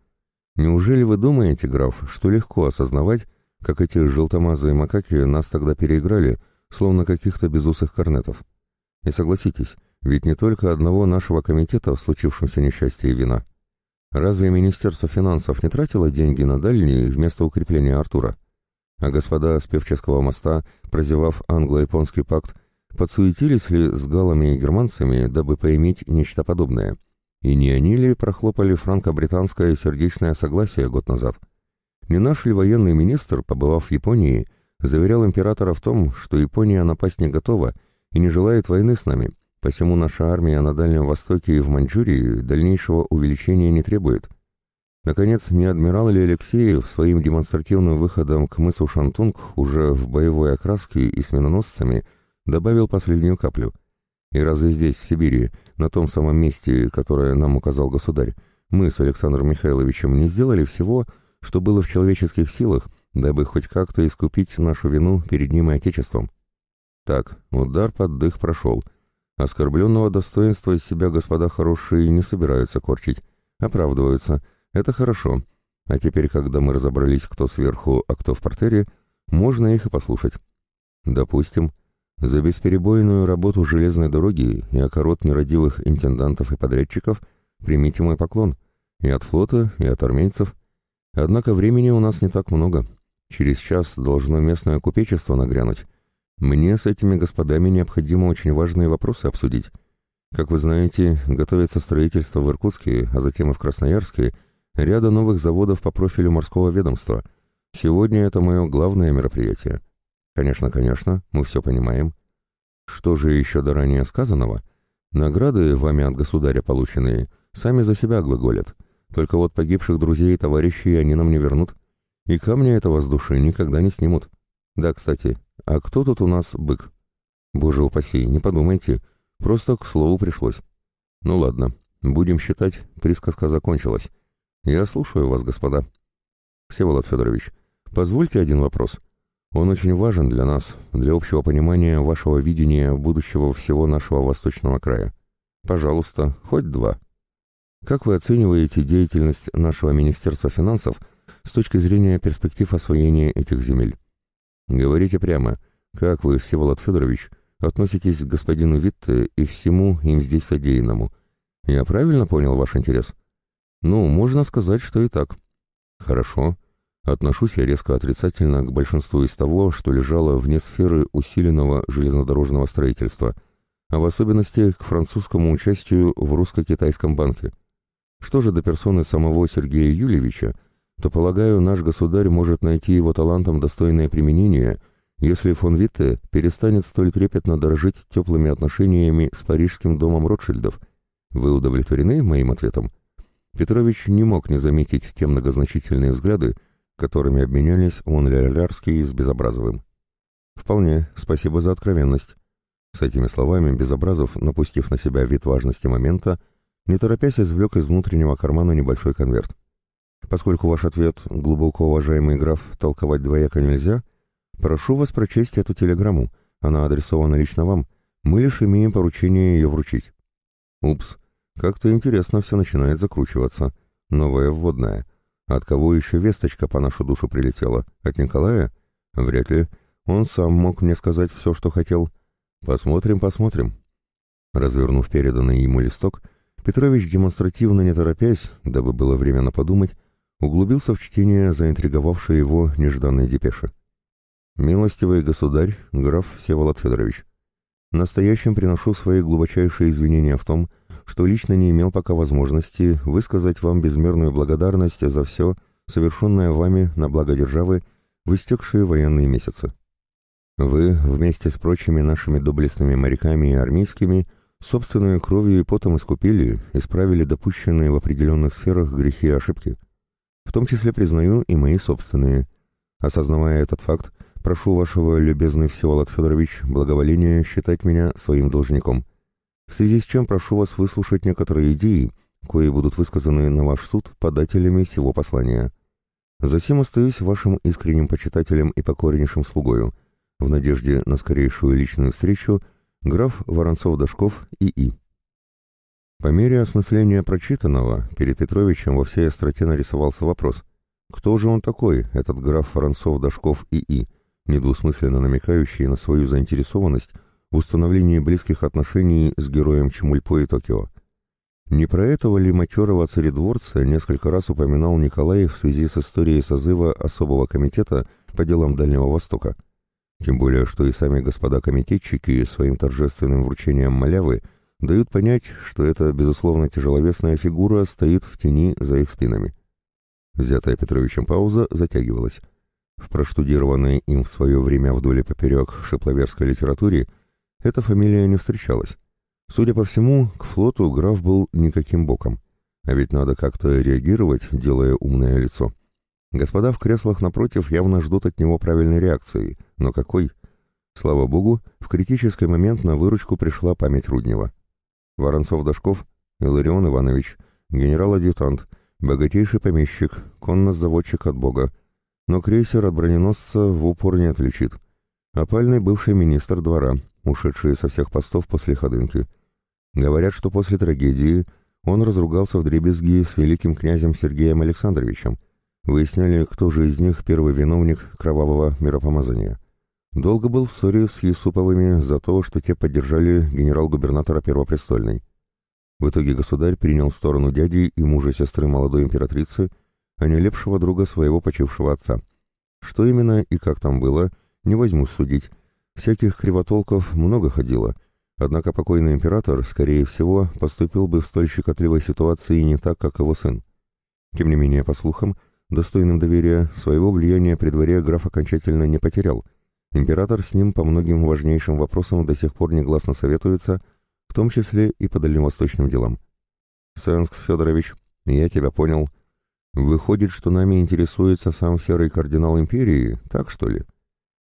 «Неужели вы думаете, граф, что легко осознавать, как эти желтомазые макаки нас тогда переиграли, словно каких-то безусых корнетов? И согласитесь, ведь не только одного нашего комитета в случившемся несчастье вина. Разве Министерство финансов не тратило деньги на дальние вместо укрепления Артура?» А господа с Певческого моста, прозевав англо-японский пакт, подсуетились ли с галами и германцами, дабы поиметь нечто подобное? И не они ли прохлопали франко-британское сердечное согласие год назад? Не наш ли военный министр, побывав в Японии, заверял императора в том, что Япония напасть не готова и не желает войны с нами, посему наша армия на Дальнем Востоке и в Маньчжурии дальнейшего увеличения не требует? Наконец, не адмирал ли Алексеев своим демонстративным выходом к мысу Шантунг уже в боевой окраске и с миноносцами добавил последнюю каплю? И разве здесь, в Сибири, на том самом месте, которое нам указал государь, мы с Александром Михайловичем не сделали всего, что было в человеческих силах, дабы хоть как-то искупить нашу вину перед ним и Отечеством? Так, удар под дых прошел. Оскорбленного достоинства из себя господа хорошие не собираются корчить, оправдываются – это хорошо. А теперь, когда мы разобрались, кто сверху, а кто в портере, можно их и послушать. Допустим, за бесперебойную работу железной дороги и окорот нерадивых интендантов и подрядчиков примите мой поклон. И от флота, и от армейцев. Однако времени у нас не так много. Через час должно местное купечество нагрянуть. Мне с этими господами необходимо очень важные вопросы обсудить. Как вы знаете, готовится строительство в Иркутске, а затем и в Красноярске – ряда новых заводов по профилю морского ведомства. Сегодня это мое главное мероприятие. Конечно, конечно, мы все понимаем. Что же еще до ранее сказанного? Награды, вами от государя полученные, сами за себя глаголят. Только вот погибших друзей и товарищей они нам не вернут. И камня этого с души никогда не снимут. Да, кстати, а кто тут у нас бык? Боже упаси, не подумайте, просто к слову пришлось. Ну ладно, будем считать, присказка закончилась. Я слушаю вас, господа. Всеволод Федорович, позвольте один вопрос. Он очень важен для нас, для общего понимания вашего видения будущего всего нашего восточного края. Пожалуйста, хоть два. Как вы оцениваете деятельность нашего Министерства финансов с точки зрения перспектив освоения этих земель? Говорите прямо, как вы, Всеволод Федорович, относитесь к господину Витте и всему им здесь содеянному? Я правильно понял ваш интерес? Ну, можно сказать, что и так. Хорошо. Отношусь я резко отрицательно к большинству из того, что лежало вне сферы усиленного железнодорожного строительства, а в особенности к французскому участию в русско-китайском банке. Что же до персоны самого Сергея Юльевича, то, полагаю, наш государь может найти его талантам достойное применение, если фон Витте перестанет столь трепетно дорожить теплыми отношениями с парижским домом Ротшильдов. Вы удовлетворены моим ответом? Петрович не мог не заметить те многозначительные взгляды, которыми обменялись он Лялярский с Безобразовым. «Вполне, спасибо за откровенность». С этими словами Безобразов, напустив на себя вид важности момента, не торопясь извлек из внутреннего кармана небольшой конверт. Поскольку ваш ответ, глубоко уважаемый граф, толковать двояко нельзя, прошу вас прочесть эту телеграмму, она адресована лично вам, мы лишь имеем поручение ее вручить. Упс, как-то интересно все начинает закручиваться. Новая вводная. От кого еще весточка по нашу душу прилетела? От Николая? Вряд ли. Он сам мог мне сказать все, что хотел. Посмотрим, посмотрим. Развернув переданный ему листок, Петрович, демонстративно не торопясь, дабы было время подумать, углубился в чтение заинтриговавшей его нежданной депеши. «Милостивый государь, граф Всеволод Федорович, настоящим приношу свои глубочайшие извинения в том, что лично не имел пока возможности высказать вам безмерную благодарность за все, совершенное вами на благо державы в истекшие военные месяцы. Вы, вместе с прочими нашими доблестными моряками и армейскими, собственной кровью и потом искупили, исправили допущенные в определенных сферах грехи и ошибки. В том числе признаю и мои собственные. Осознавая этот факт, прошу вашего, любезный Всеволод Федорович, благоволения считать меня своим должником – в связи с чем прошу вас выслушать некоторые идеи, кои будут высказаны на ваш суд подателями всего послания. Засим остаюсь вашим искренним почитателем и покорнейшим слугою, в надежде на скорейшую личную встречу, граф Воронцов-Дашков И.И. По мере осмысления прочитанного, перед Петровичем во всей остроте нарисовался вопрос, кто же он такой, этот граф Воронцов-Дашков И.И., недвусмысленно намекающий на свою заинтересованность установлении близких отношений с героем Чемульпо и Токио. Не про этого ли матерого царедворца несколько раз упоминал Николай в связи с историей созыва особого комитета по делам Дальнего Востока? Тем более, что и сами господа комитетчики своим торжественным вручением малявы дают понять, что эта, безусловно, тяжеловесная фигура стоит в тени за их спинами. Взятая Петровичем пауза затягивалась. В проштудированной им в свое время вдоль и поперек шипловерской литературе эта фамилия не встречалась. Судя по всему, к флоту граф был никаким боком. А ведь надо как-то реагировать, делая умное лицо. Господа в креслах напротив явно ждут от него правильной реакции. Но какой? Слава богу, в критический момент на выручку пришла память Руднева. Воронцов-Дашков, Иларион Иванович, генерал-адъютант, богатейший помещик, конно-заводчик от бога. Но крейсер от броненосца в упор не отличит. Опальный бывший министр двора, ушедшие со всех постов после Ходынки. Говорят, что после трагедии он разругался в дребезги с великим князем Сергеем Александровичем. Выясняли, кто же из них первый виновник кровавого миропомазания. Долго был в ссоре с Юсуповыми за то, что те поддержали генерал-губернатора Первопрестольной. В итоге государь принял сторону дяди и мужа сестры молодой императрицы, а не лепшего друга своего почившего отца. Что именно и как там было, не возьму судить, Всяких кривотолков много ходило, однако покойный император, скорее всего, поступил бы в столь щекотливой ситуации не так, как его сын. Тем не менее, по слухам, достойным доверия, своего влияния при дворе граф окончательно не потерял. Император с ним по многим важнейшим вопросам до сих пор негласно советуется, в том числе и по дальневосточным делам. Сенск Федорович, я тебя понял. Выходит, что нами интересуется сам серый кардинал империи, так что ли?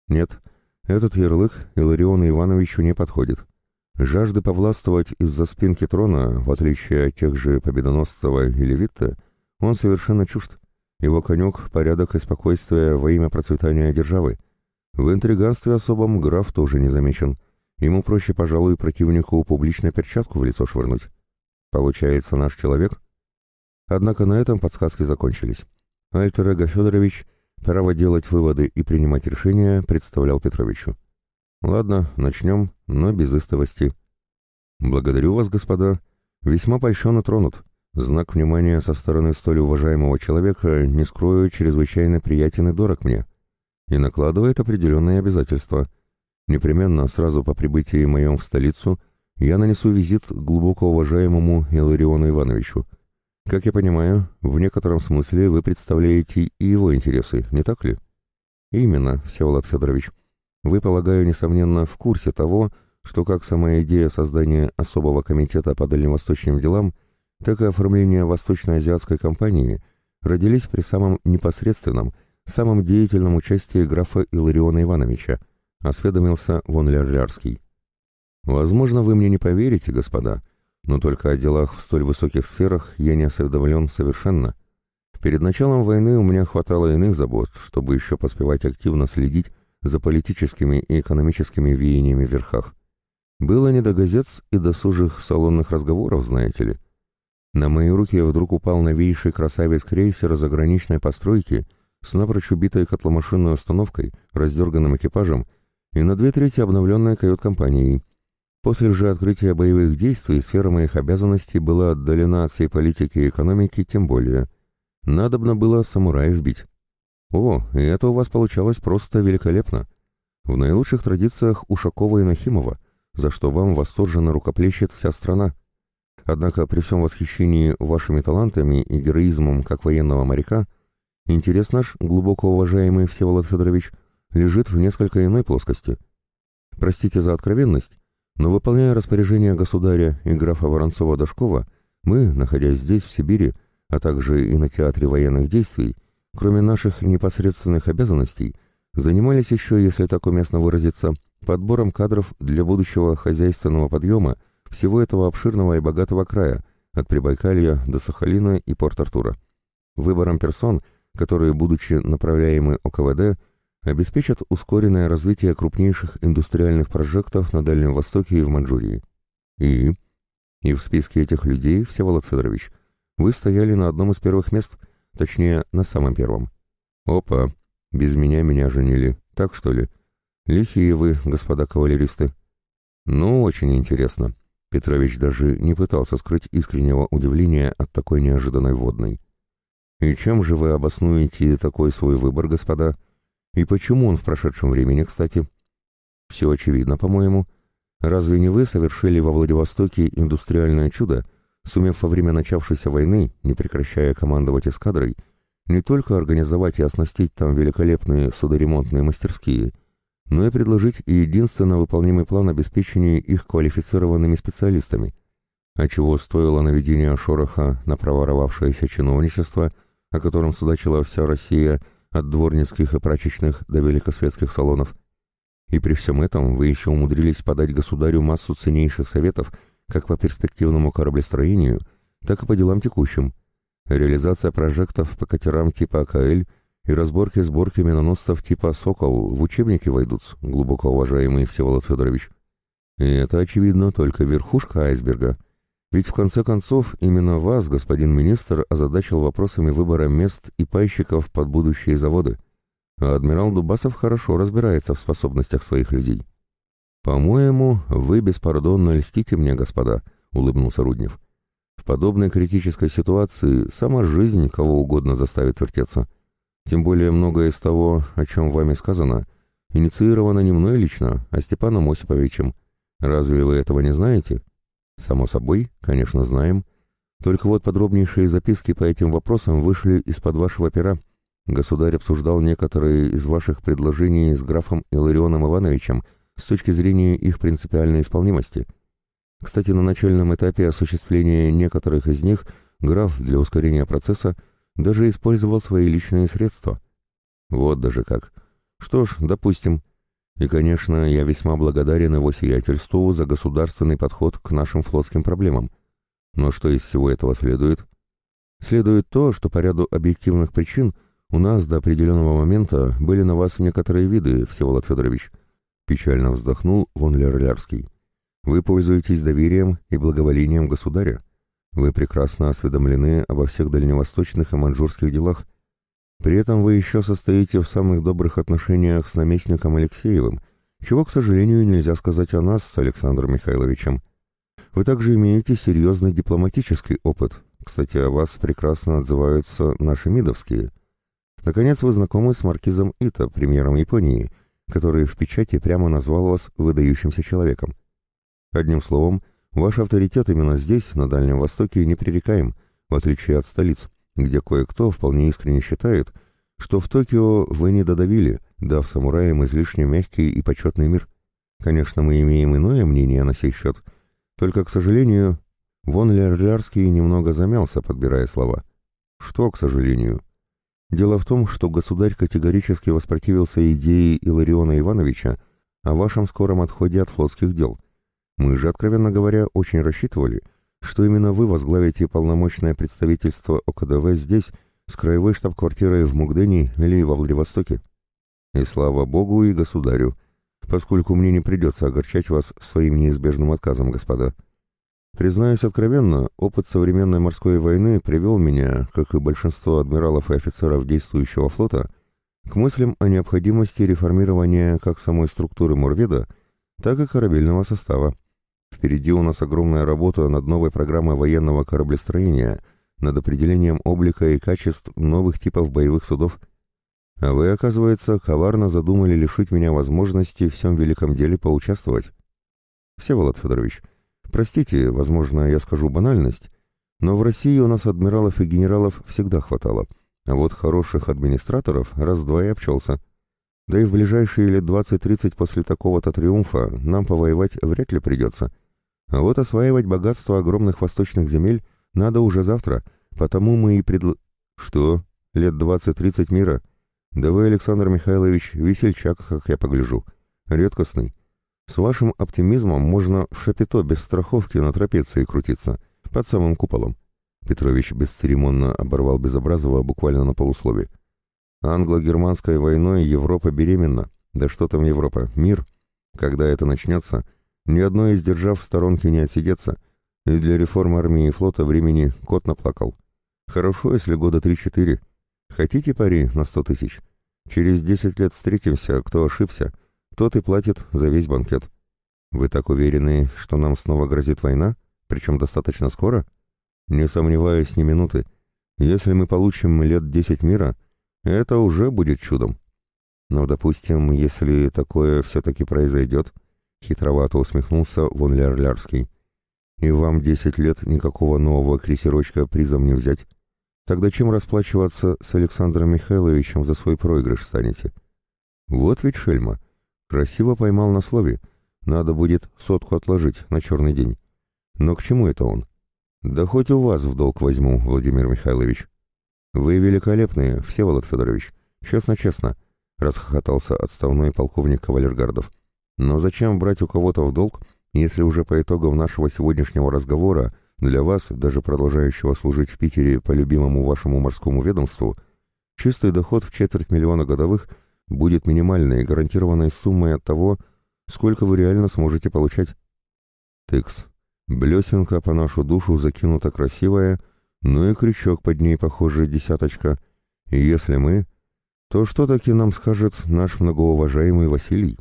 Нет, этот ярлык Илариону Ивановичу не подходит. Жажды повластвовать из-за спинки трона, в отличие от тех же Победоносцева или Витта, он совершенно чужд. Его конек — порядок и спокойствие во имя процветания державы. В интриганстве особом граф тоже не замечен. Ему проще, пожалуй, противнику публично перчатку в лицо швырнуть. Получается, наш человек? Однако на этом подсказки закончились. Альтер Эго Федорович право делать выводы и принимать решения представлял Петровичу. Ладно, начнем, но без истовости. Благодарю вас, господа. Весьма польщен и тронут. Знак внимания со стороны столь уважаемого человека, не скрою, чрезвычайно приятен и дорог мне. И накладывает определенные обязательства. Непременно, сразу по прибытии моем в столицу, я нанесу визит глубоко уважаемому Илариону Ивановичу. Как я понимаю, в некотором смысле вы представляете и его интересы, не так ли? Именно, Всеволод Федорович. Вы, полагаю, несомненно, в курсе того, что как сама идея создания особого комитета по дальневосточным делам, так и оформление Восточно-Азиатской компании родились при самом непосредственном, самом деятельном участии графа Илариона Ивановича, осведомился Вон Лярлярский. Возможно, вы мне не поверите, господа, но только о делах в столь высоких сферах я не осведомлен совершенно. Перед началом войны у меня хватало иных забот, чтобы еще поспевать активно следить за политическими и экономическими веяниями в верхах. Было не до газет и досужих салонных разговоров, знаете ли. На мои руки вдруг упал новейший красавец-крейсер заграничной постройки с напрочь убитой котломашинной установкой, раздерганным экипажем и на две трети обновленной кают-компанией — После же открытия боевых действий сфера моих обязанностей была отдалена от всей политики и экономики, тем более. Надобно было самураев бить. О, и это у вас получалось просто великолепно. В наилучших традициях Ушакова и Нахимова, за что вам восторженно рукоплещет вся страна. Однако при всем восхищении вашими талантами и героизмом как военного моряка, интерес наш, глубоко уважаемый Всеволод Федорович, лежит в несколько иной плоскости. Простите за откровенность, но выполняя распоряжение государя и графа Воронцова-Дашкова, мы, находясь здесь, в Сибири, а также и на театре военных действий, кроме наших непосредственных обязанностей, занимались еще, если так уместно выразиться, подбором кадров для будущего хозяйственного подъема всего этого обширного и богатого края, от Прибайкалья до Сахалина и Порт-Артура. Выбором персон, которые, будучи направляемы ОКВД, обеспечат ускоренное развитие крупнейших индустриальных прожектов на Дальнем Востоке и в Маньчжурии. И... И в списке этих людей, Всеволод Федорович, вы стояли на одном из первых мест, точнее, на самом первом. Опа, без меня меня женили, так что ли? Лихие вы, господа кавалеристы. Ну, очень интересно. Петрович даже не пытался скрыть искреннего удивления от такой неожиданной водной. И чем же вы обоснуете такой свой выбор, господа? И почему он в прошедшем времени, кстати? Все очевидно, по-моему. Разве не вы совершили во Владивостоке индустриальное чудо, сумев во время начавшейся войны, не прекращая командовать эскадрой, не только организовать и оснастить там великолепные судоремонтные мастерские, но и предложить единственно выполнимый план обеспечения их квалифицированными специалистами, а чего стоило наведение шороха на проворовавшееся чиновничество, о котором судачила вся Россия – от дворницких и прачечных до великосветских салонов. И при всем этом вы еще умудрились подать государю массу ценнейших советов как по перспективному кораблестроению, так и по делам текущим. Реализация прожектов по катерам типа АКЛ и разборки сборки миноносцев типа «Сокол» в учебники войдут, глубоко уважаемый Всеволод Федорович. И это, очевидно, только верхушка айсберга. Ведь в конце концов именно вас, господин министр, озадачил вопросами выбора мест и пайщиков под будущие заводы. А адмирал Дубасов хорошо разбирается в способностях своих людей. «По-моему, вы беспардонно льстите мне, господа», — улыбнулся Руднев. «В подобной критической ситуации сама жизнь кого угодно заставит вертеться. Тем более многое из того, о чем вами сказано, инициировано не мной лично, а Степаном Осиповичем. Разве вы этого не знаете?» Само собой, конечно, знаем. Только вот подробнейшие записки по этим вопросам вышли из-под вашего пера. Государь обсуждал некоторые из ваших предложений с графом Иларионом Ивановичем с точки зрения их принципиальной исполнимости. Кстати, на начальном этапе осуществления некоторых из них граф для ускорения процесса даже использовал свои личные средства. Вот даже как. Что ж, допустим. И, конечно, я весьма благодарен его сиятельству за государственный подход к нашим флотским проблемам. Но что из всего этого следует? Следует то, что по ряду объективных причин у нас до определенного момента были на вас некоторые виды, Всеволод Федорович. Печально вздохнул Вон Лерлярский. Вы пользуетесь доверием и благоволением государя. Вы прекрасно осведомлены обо всех дальневосточных и маньчжурских делах. При этом вы еще состоите в самых добрых отношениях с наместником Алексеевым, чего, к сожалению, нельзя сказать о нас с Александром Михайловичем. Вы также имеете серьезный дипломатический опыт. Кстати, о вас прекрасно отзываются наши мидовские. Наконец, вы знакомы с маркизом Ита, премьером Японии, который в печати прямо назвал вас выдающимся человеком. Одним словом, ваш авторитет именно здесь, на Дальнем Востоке, непререкаем, в отличие от столиц, где кое-кто вполне искренне считает, что в Токио вы не додавили, дав самураям излишне мягкий и почетный мир. Конечно, мы имеем иное мнение на сей счет — только, к сожалению, Вон Лярлярский немного замялся, подбирая слова. Что, к сожалению? Дело в том, что государь категорически воспротивился идее Илариона Ивановича о вашем скором отходе от флотских дел. Мы же, откровенно говоря, очень рассчитывали, что именно вы возглавите полномочное представительство ОКДВ здесь, с краевой штаб-квартирой в Мугдене или во Владивостоке. И слава богу и государю, поскольку мне не придется огорчать вас своим неизбежным отказом, господа. Признаюсь откровенно, опыт современной морской войны привел меня, как и большинство адмиралов и офицеров действующего флота, к мыслям о необходимости реформирования как самой структуры Морведа, так и корабельного состава. Впереди у нас огромная работа над новой программой военного кораблестроения, над определением облика и качеств новых типов боевых судов – а вы, оказывается, коварно задумали лишить меня возможности в всем великом деле поучаствовать. Всеволод Федорович, простите, возможно, я скажу банальность, но в России у нас адмиралов и генералов всегда хватало, а вот хороших администраторов раз-два и обчелся. Да и в ближайшие лет 20-30 после такого-то триумфа нам повоевать вряд ли придется. А вот осваивать богатство огромных восточных земель надо уже завтра, потому мы и предл... Что? Лет 20-30 мира? Да вы, Александр Михайлович, весельчак, как я погляжу. Редкостный. С вашим оптимизмом можно в шапито без страховки на трапеции крутиться, под самым куполом. Петрович бесцеремонно оборвал Безобразова буквально на полуслове. Англо-германской войной Европа беременна. Да что там Европа? Мир. Когда это начнется, ни одной из держав в сторонке не отсидеться, и для реформ армии и флота времени кот наплакал. Хорошо, если года три-четыре. Хотите пари на сто тысяч? Через десять лет встретимся, кто ошибся, тот и платит за весь банкет. Вы так уверены, что нам снова грозит война? Причем достаточно скоро? Не сомневаюсь ни минуты. Если мы получим лет десять мира, это уже будет чудом. Но, допустим, если такое все-таки произойдет, хитровато усмехнулся Вон Лярлярский, и вам десять лет никакого нового крейсерочка призом не взять, Тогда чем расплачиваться с Александром Михайловичем за свой проигрыш станете? Вот ведь шельма. Красиво поймал на слове. Надо будет сотку отложить на черный день. Но к чему это он? Да хоть у вас в долг возьму, Владимир Михайлович. Вы великолепные, Всеволод Федорович. Честно-честно, расхохотался отставной полковник Кавалергардов. Но зачем брать у кого-то в долг, если уже по итогам нашего сегодняшнего разговора для вас, даже продолжающего служить в Питере по любимому вашему морскому ведомству, чистый доход в четверть миллиона годовых будет минимальной, гарантированной суммой от того, сколько вы реально сможете получать. Тыкс. Блесенка по нашу душу закинута красивая, ну и крючок под ней, похоже, десяточка. И если мы, то что таки нам скажет наш многоуважаемый Василий?